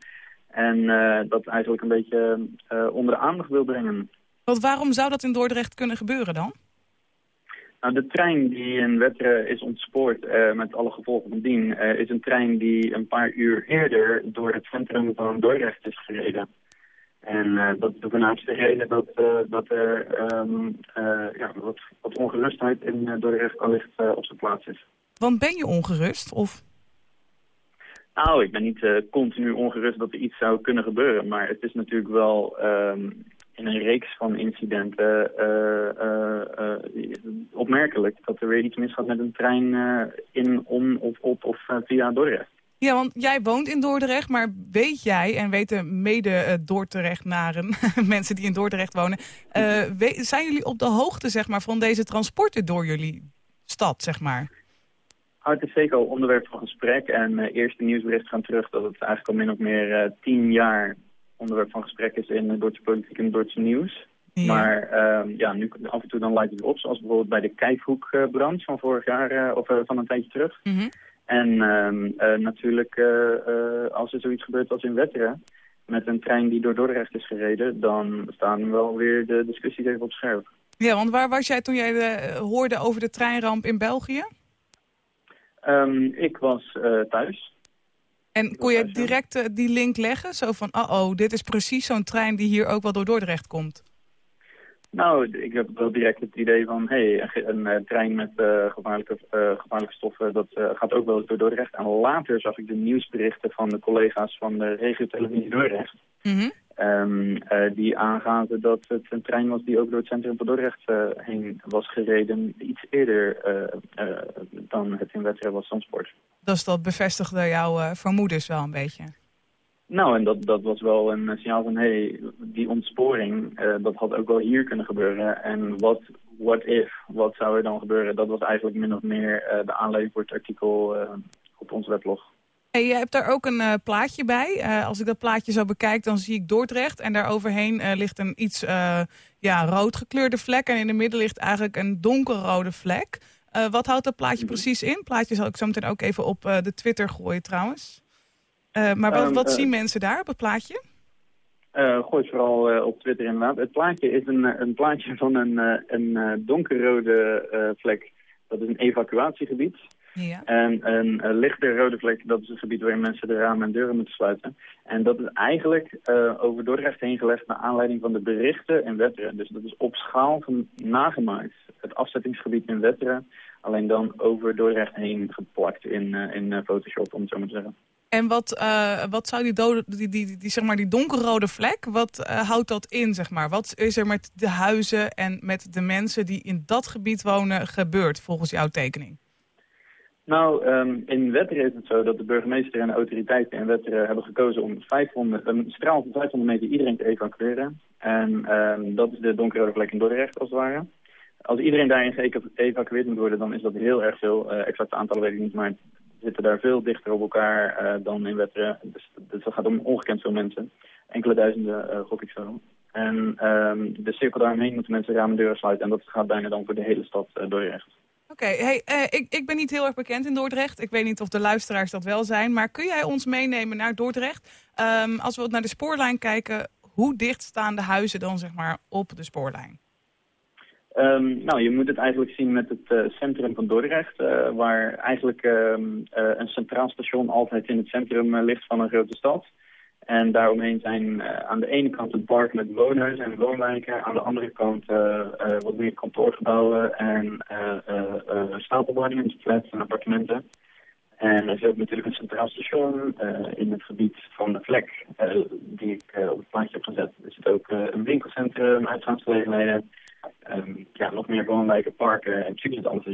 En dat eigenlijk een beetje onder de aandacht wil brengen. Want waarom zou dat in Dordrecht kunnen gebeuren dan? Nou, de trein die in Wetteren is ontspoord eh, met alle gevolgen van dien, eh, is een trein die een paar uur eerder door het centrum van Dordrecht is gereden. En eh, dat is de voornaamste reden dat, dat er ehm, eh, ja, wat, wat ongerustheid in uh, Dordrecht allicht uh, op zijn plaats is. Want ben je ongerust? Of? Nou, ik ben niet uh, continu ongerust dat er iets zou kunnen gebeuren. Maar het is natuurlijk wel um, in een reeks van incidenten eh, eh, eh, opmerkelijk dat er weer iets misgaat met een trein in, om, of op of via Dordrecht. Ja, want jij woont in Dordrecht, maar weet jij en weten mede uh, Dordrechtnaren, [LAUGHS] mensen die in Dordrecht wonen, uh, zijn jullie op de hoogte zeg maar, van deze transporten door jullie stad, zeg maar? Oh, het is zeker al onderwerp van gesprek en uh, eerste nieuwsbericht gaan terug dat het eigenlijk al min of meer uh, tien jaar onderwerp van gesprek is in de Duitse politiek en Duitse nieuws. Ja. Maar uh, ja, nu af en toe dan lijkt het op, zoals bijvoorbeeld bij de Kijkhoekbrand van vorig jaar of van een tijdje terug. Mhm. Mm -hmm. En uh, natuurlijk, uh, als er zoiets gebeurt als in Wetteren, met een trein die door Dordrecht is gereden, dan staan wel weer de discussies even op scherp. Ja, want waar was jij toen jij de, hoorde over de treinramp in België? Um, ik was uh, thuis. En kon je direct die link leggen? Zo van, oh, oh dit is precies zo'n trein die hier ook wel door Dordrecht komt. Nou, ik heb wel direct het idee van, hé, hey, een, een, een, trein met uh, gevaarlijke, gevaarlijke stoffen, dat gaat ook wel door Dordrecht. En later zag ik de nieuwsberichten van de collega's van de regiotelevisie Dordrecht. Mm -hmm. Um, die aangaven dat het een trein was die ook door het centrum van Dordrecht heen was gereden. Iets eerder dan het in Wetteren was transport. Dus dat bevestigde jouw vermoedens wel een beetje? Nou, en dat, dat was wel een signaal van, hé, hey, die ontsporing, dat had ook wel hier kunnen gebeuren. En wat, what if, wat zou er dan gebeuren? Dat was eigenlijk min of meer de aanleiding voor het artikel op ons weblog. Hey, je hebt daar ook een plaatje bij. als ik dat plaatje zo bekijk, dan zie ik Dordrecht. En daar overheen ligt een iets ja, rood gekleurde vlek. En in de midden ligt eigenlijk een donkerrode vlek. wat houdt dat plaatje -hmm. precies in? Plaatje zal ik zo meteen ook even op de Twitter gooien trouwens. Maar wat, wat um, uh, zien mensen daar op het plaatje? Gooi vooral op Twitter inderdaad. Het plaatje is een, een plaatje van een, een donkerrode vlek. Dat is een evacuatiegebied. Ja. En een, een lichte rode vlek, dat is een gebied waarin mensen de ramen en deuren moeten sluiten. En dat is eigenlijk over Dordrecht heen gelegd naar aanleiding van de berichten in Wetteren. Dus dat is op schaal van nagemaakt. Het afzettingsgebied in Wetteren, alleen dan over Dordrecht heen geplakt in, in Photoshop, om het zo maar te zeggen. En wat, uh, wat zou die, dode, die, die, die, zeg maar die donkerrode vlek, wat uh, houdt dat in? Zeg maar? Wat is er met de huizen en met de mensen die in dat gebied wonen gebeurd volgens jouw tekening? Nou, um, in Wetteren is het zo dat de burgemeester en de autoriteiten in Wetteren hebben gekozen om 500, een straal van 500 meter iedereen te evacueren. En um, dat is de donkerrode vlek in Dordrecht als het ware. Als iedereen daarin geëvacueerd moet worden, dan is dat heel erg veel. Uh, exacte aantallen weet ik niet, maar zitten daar veel dichter op elkaar uh, dan in Wetteren. Dus, dus dat gaat om ongekend veel mensen. Enkele duizenden, uh, gok ik zo. En um, de cirkel daaromheen moeten mensen ramen deuren sluiten. En dat gaat bijna dan voor de hele stad Dordrecht. Oké, hey, uh, ik, ik ben niet heel erg bekend in Dordrecht. Ik weet niet of de luisteraars dat wel zijn. Maar kun jij ons meenemen naar Dordrecht? Um, als we naar de spoorlijn kijken, hoe dicht staan de huizen dan zeg maar op de spoorlijn? Um, nou, je moet het eigenlijk zien met het uh, centrum van Dordrecht, uh, waar eigenlijk uh, een centraal station altijd in het centrum ligt van een grote stad. En daaromheen zijn aan de ene kant een park met woonhuizen en woonwijken, aan de andere kant wat meer kantoorgebouwen en stapelwoningen, dus flats en appartementen. En er zit natuurlijk een centraal station in het gebied van de vlek die ik op het plaatje heb gezet. Er zit ook een winkelcentrum, uitgaansgelegenheden. Um, ja, nog meer woonwijken, parken en het alles.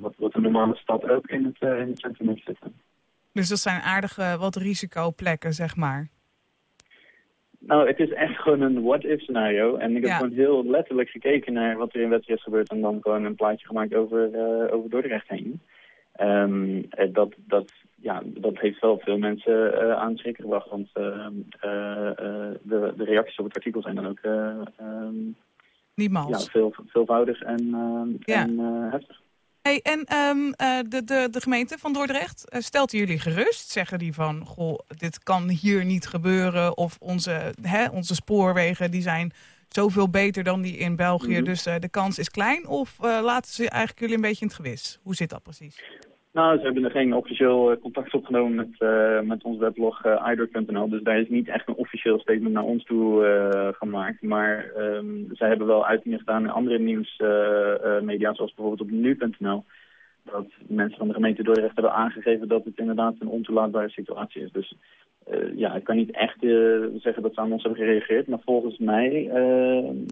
Wat, wat een normale stad ook in het, in het centrum heeft zitten. Dus dat zijn aardige wat risicoplekken, zeg maar? Nou, het is echt gewoon een what-if scenario. En ik heb ja. gewoon heel letterlijk gekeken naar wat er in wedstrijd is gebeurd... en dan gewoon een plaatje gemaakt over, uh, over Dordrecht heen. Um, dat, dat, ja, dat heeft wel veel mensen uh, aan het schrikken gebracht. Want de, de reacties op het artikel zijn dan ook... Um, niet mals. Ja, veel, veelvoudig en, ja. en heftig. Hey, en um, uh, de, de, de gemeente van Dordrecht, stelt jullie gerust? Zeggen die van, goh, dit kan hier niet gebeuren... of onze, hè, onze spoorwegen die zijn zoveel beter dan die in België... Mm -hmm. dus de kans is klein? Of laten ze eigenlijk jullie een beetje in het gewis? Hoe zit dat precies? Nou, ze hebben er geen officieel uh, contact opgenomen met, uh, met ons weblog uh. Dus daar is niet echt een officieel statement naar ons toe gemaakt. Maar um, zij hebben wel uitingen gedaan in andere nieuwsmedia, zoals bijvoorbeeld op nu.nl. dat mensen van de gemeente Dordrecht hebben aangegeven dat het inderdaad een ontoelaatbare situatie is. Dus ja, ik kan niet echt zeggen dat ze aan ons hebben gereageerd. Maar volgens mij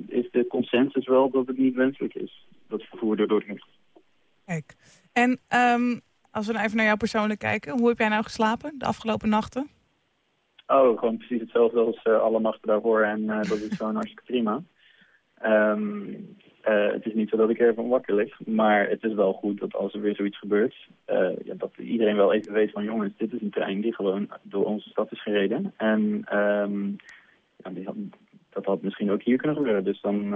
is de consensus wel dat het niet wenselijk is. Dat vervoer door Dordrecht. Kijk. En um, als we nou even naar jou persoonlijk kijken. Hoe heb jij nou geslapen de afgelopen nachten? Oh, gewoon precies hetzelfde als alle nachten daarvoor. En dat is gewoon hartstikke prima. Um, uh, het is niet zo dat ik ervan wakker lig, maar het is wel goed dat als er weer zoiets gebeurt, ja, dat iedereen wel even weet van jongens, dit is een trein die gewoon door onze stad is gereden. En um, ja, dat had misschien ook hier kunnen gebeuren. Dus dan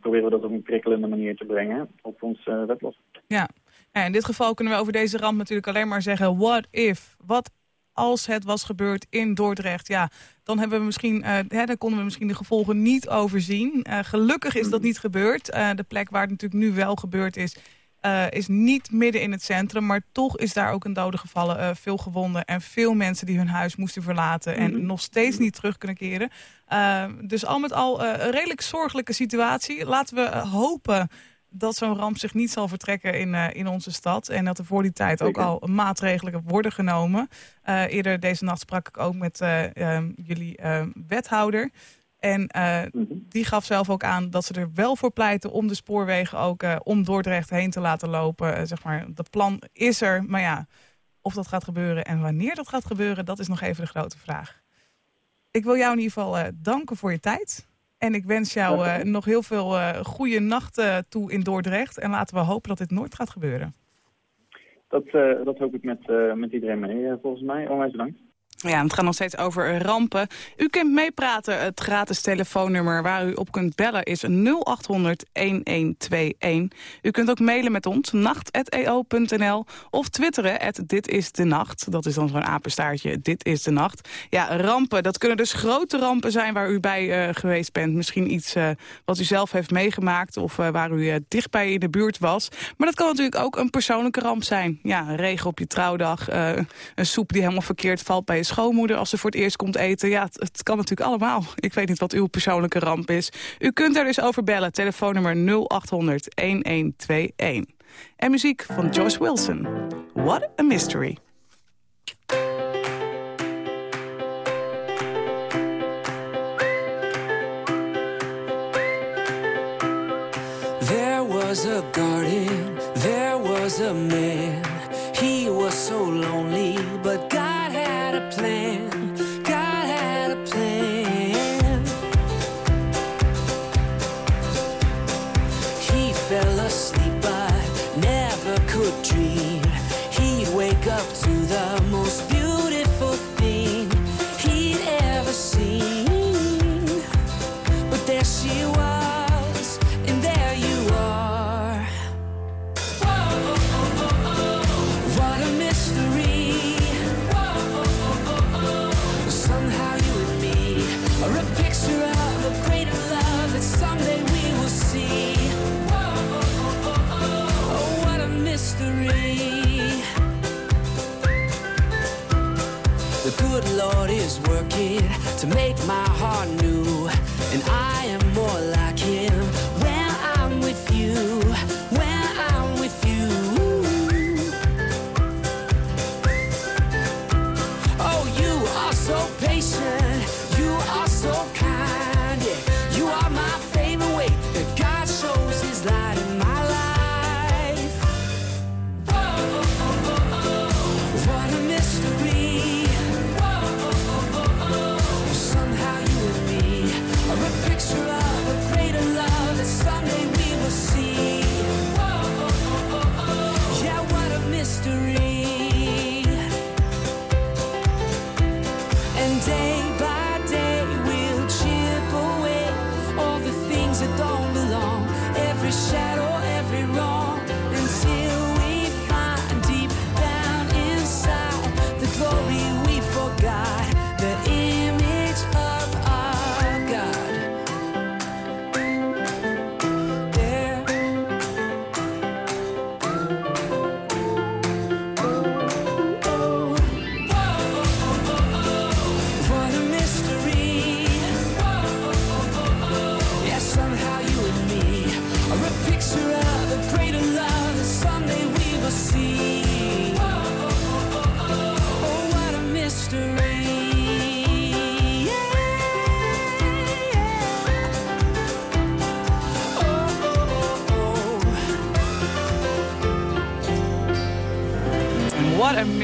proberen we dat op een prikkelende manier te brengen op ons weblog. Ja. ja, in dit geval kunnen we over deze ramp natuurlijk alleen maar zeggen, what if? Wat als het was gebeurd in Dordrecht, ja, dan, hebben we misschien, uh, hè, dan konden we misschien de gevolgen niet overzien. Uh, gelukkig is dat niet gebeurd. Uh, de plek waar het natuurlijk nu wel gebeurd is, is niet midden in het centrum. Maar toch is daar ook een dode gevallen, veel gewonden... en veel mensen die hun huis moesten verlaten... en mhm. nog steeds niet terug kunnen keren. dus al met al een redelijk zorgelijke situatie. Laten we hopen dat zo'n ramp zich niet zal vertrekken in, uh, in onze stad. En dat er voor die tijd ook al maatregelen worden genomen. Uh, eerder deze nacht sprak ik ook met uh, jullie wethouder. En mm -hmm. die gaf zelf ook aan dat ze er wel voor pleiten om de spoorwegen ook om Dordrecht heen te laten lopen. zeg maar, de plan is er, maar ja, of dat gaat gebeuren en wanneer dat gaat gebeuren, dat is nog even de grote vraag. Ik wil jou in ieder geval danken voor je tijd. En ik wens jou nog heel veel goede nachten toe in Dordrecht. En laten we hopen dat dit nooit gaat gebeuren. Dat, dat hoop ik met, met iedereen mee, volgens mij. Onwijs bedankt. Ja, het gaat nog steeds over rampen. U kunt meepraten. Het gratis telefoonnummer waar u op kunt bellen is 0800-1121. U kunt ook mailen met ons, nacht.eo.nl of twitteren, dit is de nacht. Dat is dan zo'n apenstaartje, dit is de nacht. Ja, rampen, dat kunnen dus grote rampen zijn waar u bij uh, geweest bent. Misschien iets uh, wat u zelf heeft meegemaakt of uh, waar u dichtbij in de buurt was. Maar dat kan natuurlijk ook een persoonlijke ramp zijn. Ja, regen op je trouwdag, een soep die helemaal verkeerd valt bij je schoonmoeder als ze voor het eerst komt eten. Ja, het, kan natuurlijk allemaal. Ik weet niet wat uw persoonlijke ramp is. U kunt er dus over bellen. Telefoonnummer 0800 1121. En muziek van Joyce Wilson. What a mystery. There was a garden, there was a man.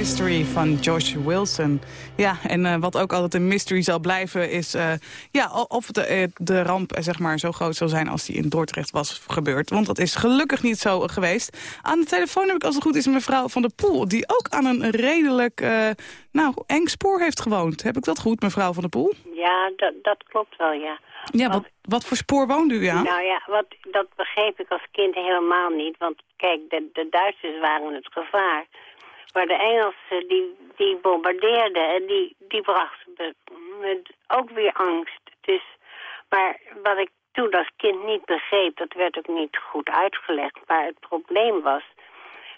Mystery van Josh Wilson. Ja, en eh, wat ook altijd een mystery zal blijven is... eh, ja, of de, eh, de ramp zeg maar, zo groot zou zijn als die in Dordrecht was gebeurd. Want dat is gelukkig niet zo geweest. Aan de telefoon heb ik als het goed is mevrouw Van der Poel... die ook aan een redelijk nou, eng spoor heeft gewoond. Heb ik dat goed, mevrouw Van der Poel? Ja, dat, dat klopt wel, ja. Ja, wat, wat voor spoor woonde u aan? Nou ja, wat, dat begreep ik als kind helemaal niet. Want kijk, de, de Duitsers waren het gevaar. Maar de Engelsen, die, die bombardeerden en die, die brachten me, ook weer angst. Dus, maar wat ik toen als kind niet begreep, dat werd ook niet goed uitgelegd. Maar het probleem was,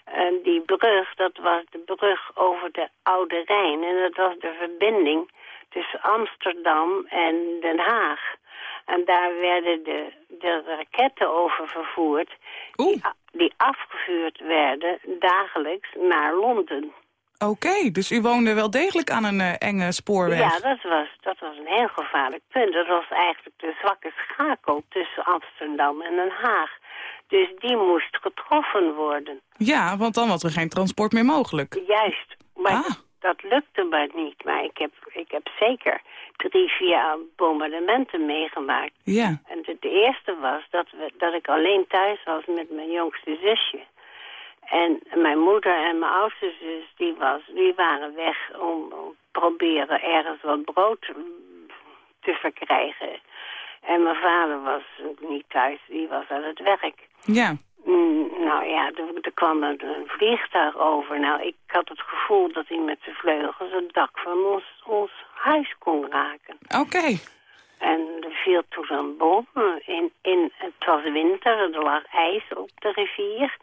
eh, die brug, dat was de brug over de Oude Rijn. En dat was de verbinding tussen Amsterdam en Den Haag. En daar werden de, de raketten over vervoerd die, die afgevuurd werden dagelijks naar Londen. Oké, dus u woonde wel degelijk aan een eh, enge spoorweg. Ja, dat was, dat was een heel gevaarlijk punt. Dat was eigenlijk de zwakke schakel tussen Amsterdam en Den Haag. Dus die moest getroffen worden. Ja, want dan was er geen transport meer mogelijk. Juist. Maar dat lukte maar niet. Maar ik heb, ik heb zeker drie, vier bombardementen meegemaakt. Ja. En de eerste was dat, we, dat ik alleen thuis was met mijn jongste zusje. En mijn moeder en mijn oudste zus, die, was, die waren weg om, om proberen ergens wat brood te verkrijgen. En mijn vader was niet thuis, die was aan het werk. Ja. Mm, nou ja, er, er kwam een, een vliegtuig over. Nou, ik had het gevoel dat hij met zijn vleugels het dak van ons, ons huis kon raken. Oké. En er viel toen een bom. In, in, het was winter, er lag ijs op de rivier.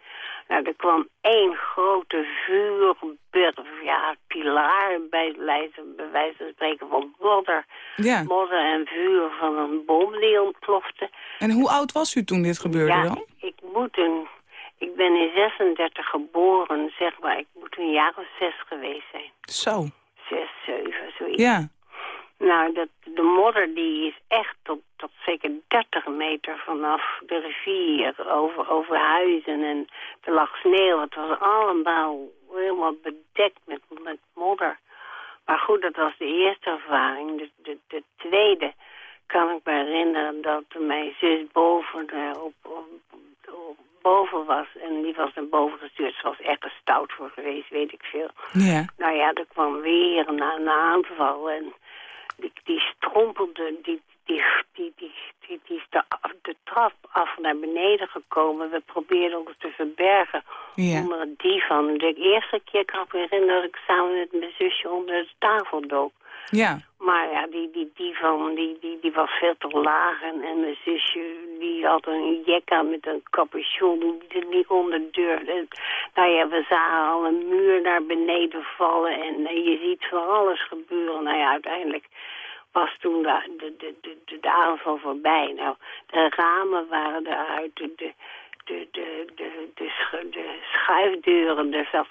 Nou, er kwam één grote vuurburg, ja, pilaar, bij, wijze- bij wijze van spreken van modder. Ja. Modder en vuur van een bom die ontplofte. En hoe oud was u toen dit gebeurde ja, dan? ik moet een... Ik ben in 36 geboren, zeg maar. Ik moet een jaar of zes geweest zijn. Zo. Zes, zeven, zoiets. Ja. Nou, dat, de modder die is echt tot, tot zeker 30 meter vanaf de rivier over, over huizen. En er lag sneeuw. Het was allemaal helemaal bedekt met, met modder. Maar goed, dat was de eerste ervaring. De, de, de tweede kan ik me herinneren dat mijn zus boven, eh, op, op, op- boven was. En die was naar boven gestuurd. Ze was echt er stout voor geweest, weet ik veel. Ja. Nou ja, er kwam weer een, een aanval en die, die strompelde, die, die, die, die, die, die is de, de trap af naar beneden gekomen. We probeerden ons te verbergen Ja. onder het divan. De eerste keer kan ik me herinneren dat ik samen met mijn zusje onder de tafel dook. Ja. Maar ja, die, die divan die, die, die was veel te laag. En, en mijn zusje die had een jek aan met een capuchon die er niet onder durfde. En, nou ja, we zagen al een muur naar beneden vallen. En, eh, je ziet van alles gebeuren. Nou ja, uiteindelijk was toen de, de, de, de, de aanval voorbij. Nou, de ramen waren eruit. De, de, de, de, de, de schuifdeuren, er zat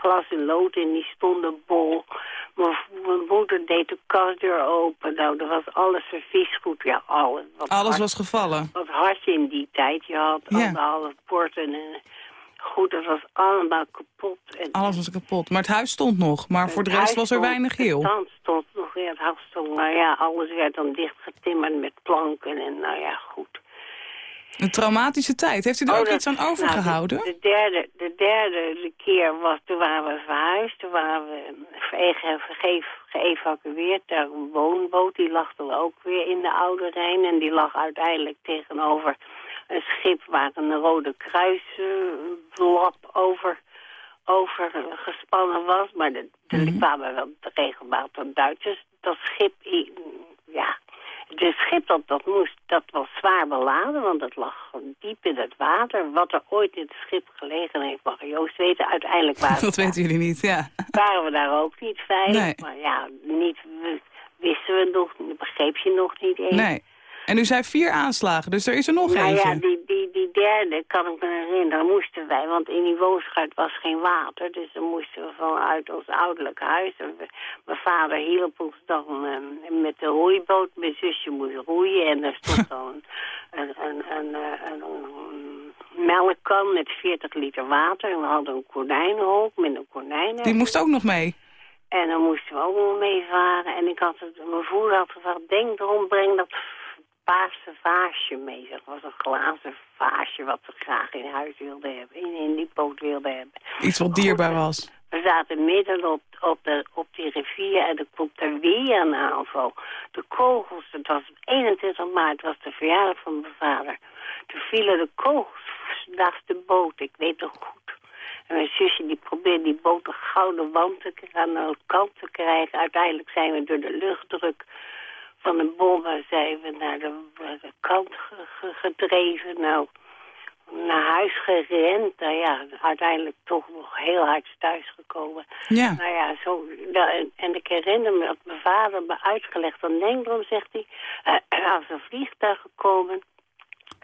glas en lood in, die stonden bol. Mijn moeder deed de kastdeur open. Nou, er was alles serviesgoed. Ja, alles. Alles was gevallen. Wat had je in die tijd? Je had Ja. anderhalve porten en... Goed, dat was allemaal kapot. En Alles was kapot. Maar het huis stond nog. Maar voor de rest was er stond- weinig heel. Het stond nog weer, het huis stond, nou ja, alles werd dan dichtgetimmerd met planken en nou ja, goed. Een traumatische tijd. Heeft u er Oh, ook dat- iets aan nou, overgehouden? de, de derde, de derde keer was, toen waren we verhuisd, toen waren we ge- ge- geëvacueerd een woonboot. Die lag dan ook weer in de Oude Rijn en die lag uiteindelijk tegenover een schip waar een rode kruisvlap over, over gespannen was. Maar de, er kwamen wel regelmatig Duitsers. Dat schip, ja, het schip dat, dat moest, dat was zwaar beladen, want het lag diep in het water. Wat er ooit in het schip gelegen heeft, mag Joost weten. Uiteindelijk waren, [LAUGHS] Dat weten jullie niet, ja. waren we daar ook niet veilig. Nee. Maar ja, niet, wisten we nog, begreep je nog niet eens. Nee. En u zei vier aanslagen, dus er is er nog nou eentje. ja, die, die, die derde kan ik me herinneren, moesten wij, want in die woonschuit was geen water. Dus dan moesten we vanuit ons ouderlijk huis. En we- mijn vader hielp ons dan ehm, met de roeiboot. Mijn zusje moest roeien en er stond [LAUGHS] dan een, een, een, een, een melkkan met 40 liter water. En we hadden een konijnenhok met een konijnen. Die moest ook nog mee. En dan moesten we ook nog meevaren. En ik had het, mijn voeder had gevraagd, denk erom, breng dat paarse vaasje mee. Dat was een glazen vaasje wat we graag in huis wilden hebben. In, in die boot wilden hebben. Iets wat dierbaar was. We zaten midden op, op, de, op die rivier en er komt er weer een aanval. De kogels, het was 21 maart, was de verjaardag van mijn vader. Toen vielen de kogels naast de boot, ik weet nog goed. En mijn zusje die probeerde die boot een gouden wand te, aan de kant te krijgen. Uiteindelijk zijn we door de luchtdruk van de bommen zijn we naar de, de kant ge- ge- gedreven. Nou, naar huis gerend. Nou ja, uiteindelijk toch nog heel hard thuisgekomen. Ja. Nou ja, zo, nou, en, ik herinner me dat mijn vader me uitgelegd. Denk erom, zegt hij, eh, [CLEARS THROAT] als er vliegtuigen komen, dan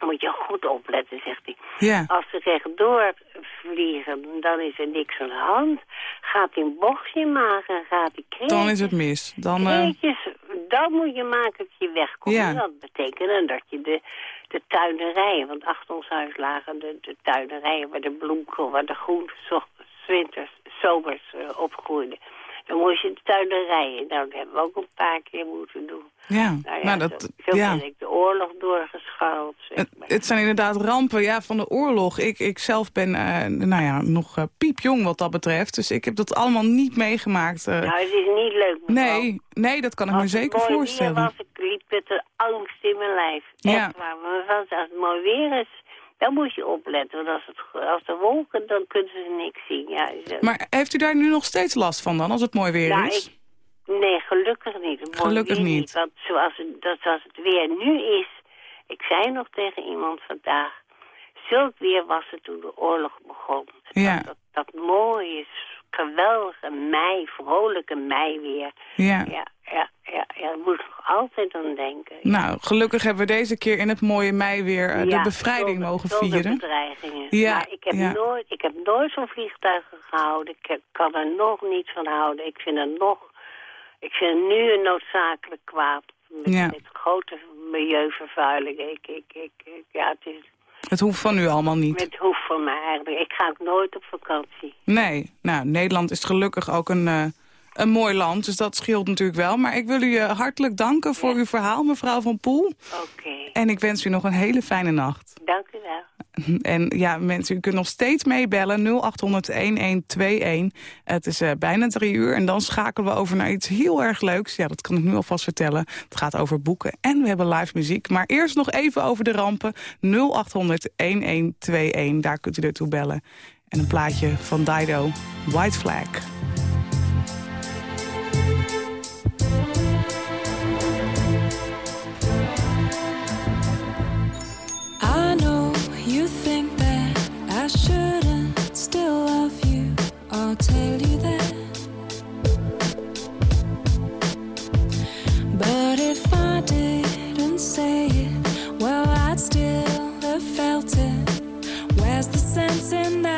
moet je goed opletten, zegt hij. Ja. Als ze rechtdoor vliegen, dan is er niks aan de hand. Gaat hij een bochtje maken, gaat hij kreetjes, Dan is het mis. Dan, eh, kreetjes, dan moet je maken dat je wegkomt. Ja. Dat betekent dat je de, de tuinerijen, want achter ons huis lagen de, de tuinerijen waar de bloemkool, waar de 's winters, zomers eh, opgroeiden. Dan moest je de tuinerijen, nou dat hebben we ook een paar keer moeten doen. ja. Nou ja, nou, dat, zo ja. ben ik de oorlog doorgeschaald. zeg Het, maar. het zijn inderdaad rampen ja, van de oorlog. Ik, ik zelf ben eh, nou ja, nog eh, piepjong wat dat betreft. Dus ik heb dat allemaal niet meegemaakt. eh. Nou, het is niet leuk, nee, nee, dat kan ik me Als het zeker mooi voorstellen. weer was, ik liep met de angst in mijn lijf. Ja. Echt waar. Maar als het mooi weer is, dan moet je opletten. Want als, het, als de wolken, dan kunnen ze niks zien. Ja, Maar heeft u daar nu nog steeds last van dan, als het mooi weer Nou, is? ik- nee, gelukkig niet. Het Gelukkig niet. Want zoals het, dat, zoals het weer nu is... Ik zei nog tegen iemand vandaag... Zulk weer was het toen de oorlog begon. Ja. Dat, dat mooie, geweldige mei, vrolijke mei weer. Ja. Ja, ja, ja, ja, moet nog altijd aan denken. Nou, gelukkig hebben we deze keer in het mooie mei weer eh, de bevrijding zonder- mogen zonder vieren. bedreigingen. Ja, maar ik heb, ja. nooit, ik heb nooit van vliegtuigen gehouden. Ik heb- kan er nog niet van houden. Ik vind het nog... Ik vind het nu een noodzakelijk kwaad. Met, Ja. met grote milieuvervuiling. Ik, ik, ik, ik- ja, het is... Het hoeft van u allemaal niet. Het hoeft voor mij eigenlijk. Ik ga ook nooit op vakantie. Nee, nou, Nederland is gelukkig ook een, eh, een mooi land, dus dat scheelt natuurlijk wel. Maar ik wil u eh, hartelijk danken voor uw verhaal, mevrouw Van Poel. Oké, En ik wens u nog een hele fijne nacht. dank u wel. [LAUGHS] En ja, mensen, u kunt nog steeds meebellen, 0800-1121. Het is eh, bijna drie uur en dan schakelen we over naar iets heel erg leuks. Ja, dat kan ik nu alvast vertellen. Het gaat over boeken en we hebben live muziek. Maar eerst nog even over de rampen. 0800-1121, daar kunt u naartoe bellen. En een plaatje van Dido, White Flag. The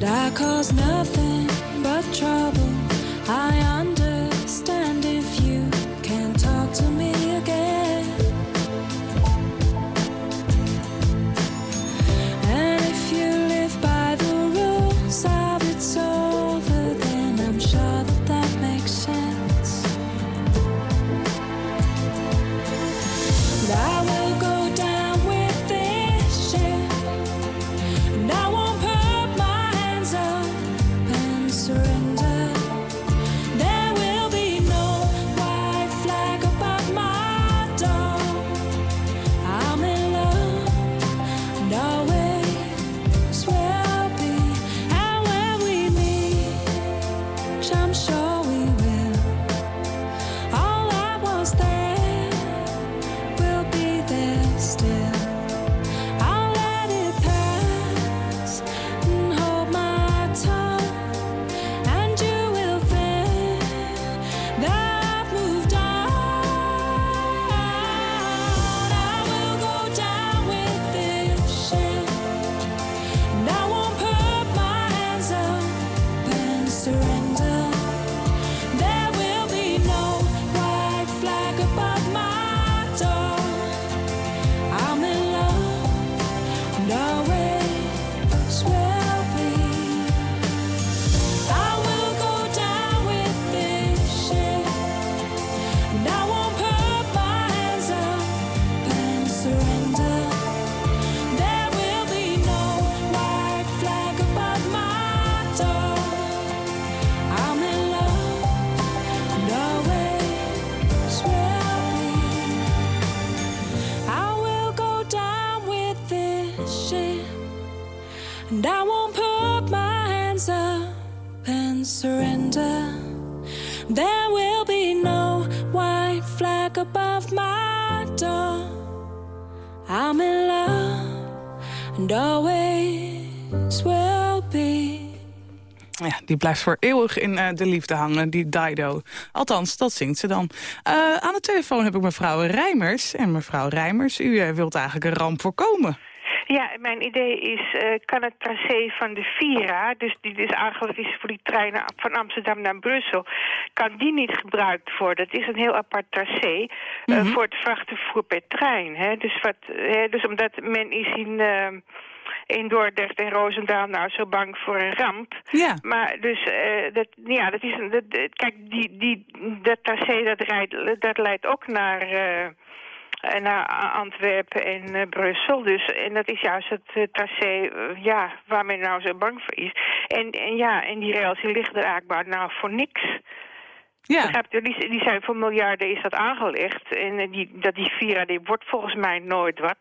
And I cause nothing but trouble. I understand Ja, die blijft voor eeuwig in eh, de liefde hangen, die Dido. Althans, dat zingt ze dan. Eh, aan de telefoon heb ik mevrouw Rijmers. En mevrouw Rijmers, u eh, wilt eigenlijk een ramp voorkomen. Ja, mijn idee is, kan het tracé van de Vira, dus die dus eigenlijk is voor die treinen van Amsterdam naar Brussel, kan die niet gebruikt worden? Het is een heel apart tracé eh, voor het vrachtvervoer per trein. Hè? Dus, wat, hè, dus omdat men is in... in Dordrecht en Roosendaal nou zo bang voor een ramp. Ja. Maar dus, eh, dat, ja, dat is een, dat, kijk, die, die, dat tracé dat, rijdt, dat leidt ook naar, eh, eh, naar Antwerpen en eh, Brussel. Dus, en dat is juist het eh, tracé ja, waar men nou zo bang voor is. En, en ja, en die rails die liggen er eigenlijk maar nou voor niks. Ja. Die, die zijn voor miljarden is dat aangelegd. En die, dat die Vira, die wordt volgens mij nooit wat.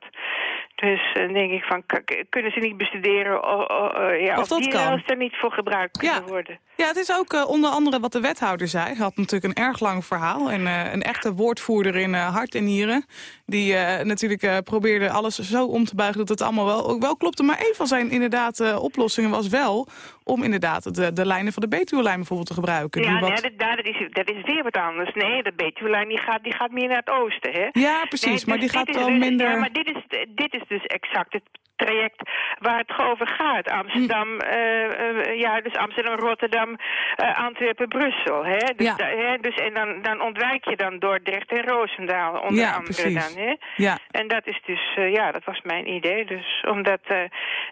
Dus dan denk ik van, kunnen ze niet bestuderen o- o- eh, ja, Of of, dat die kan. er niet voor gebruikt kunnen worden? Ja, het is ook eh, onder andere wat de wethouder zei. Hij had natuurlijk een erg lang verhaal. En eh, een echte woordvoerder in eh, hart en nieren. Die natuurlijk probeerde alles zo om te buigen dat het allemaal wel, ook wel klopte. Maar een van zijn inderdaad oplossingen was wel om inderdaad de, de lijnen van de Betuwe-lijn bijvoorbeeld te gebruiken. Ja, nee, dat, dat, is, dat is weer wat anders. Nee, de Betuwe-lijn die gaat, die gaat meer naar het oosten, hè? Ja, precies, maar die gaat wel dus- minder- Ja, maar dit is, dit is dus exact het traject waar het over gaat. Amsterdam, eh, eh, ja, dus Amsterdam, Rotterdam, eh, Antwerpen, Brussel, hè? Dus, Ja. da- hè? dus en dan, dan ontwijk je dan Dordrecht en Roosendaal, onder Ja, andere precies. dan, hè? Ja. En dat is dus, eh, ja, dat was mijn idee. Dus omdat, eh,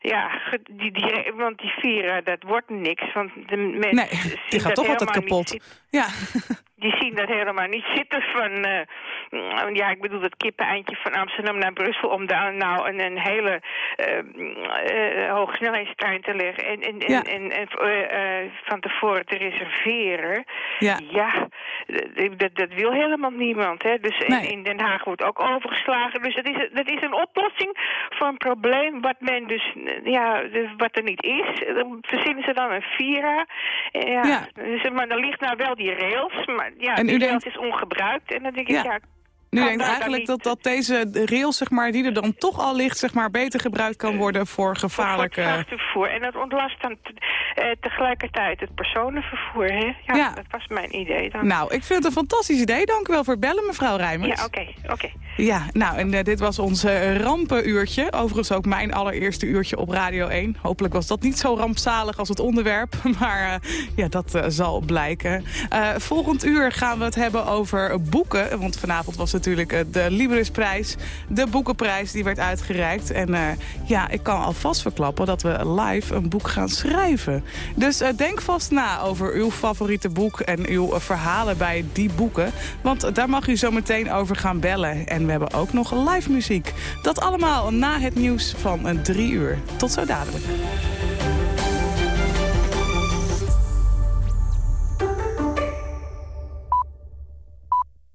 ja, die, die, want die vieren, dat wordt niks. Want de mensen Nee, [LAUGHS] die gaat toch altijd kapot. Ja. Die zien dat helemaal niet zitten van, eh, ja, ik bedoel dat kippeneindje van Amsterdam naar Brussel, om daar nou een, een hele eh, eh, hoogsnelheidstrein te leggen en, en, Ja. en, en, van tevoren te reserveren. Ja. Ja, dat, dat wil helemaal niemand. Hè? Dus in- Nee. in, Den Haag wordt ook overgeslagen. Dus dat is, dat is een oplossing voor een probleem wat men dus, ja, dus wat er niet is. Dan verzinnen ze dan een Vira. Ja, Ja. Dus, maar dan ligt nou wel die rails, maar ja, En u denkt- is ongebruikt. En dan denk ik, Ja. Nu denkt eigenlijk dat, dat deze rail, zeg maar, die er dan toch al ligt, zeg maar, beter gebruikt kan worden voor gevaarlijke... Vrachtvervoer. En dat ontlast dan eh, tegelijkertijd het personenvervoer. Hè? Ja, Ja. dat was mijn idee dan. Nou, ik vind het een fantastisch idee. Dank u wel voor het bellen, mevrouw Rijmers. ja, oké, oké. Ja, nou, en eh, dit was ons eh, rampenuurtje. Overigens ook mijn allereerste uurtje op Radio 1. Hopelijk was dat niet zo rampzalig als het onderwerp. [LAUGHS] Maar eh, ja, dat zal blijken. Volgend uur gaan we het hebben over boeken. Want vanavond was natuurlijk eh, de Librisprijs. De boekenprijs die werd uitgereikt. En eh, ja, ik kan alvast verklappen dat we live een boek gaan schrijven. Dus eh, denk vast na over uw favoriete boek en uw verhalen bij die boeken. Want daar mag u zo meteen over gaan bellen. En we hebben ook nog live muziek. Dat allemaal na het nieuws van drie uur. Tot zo dadelijk.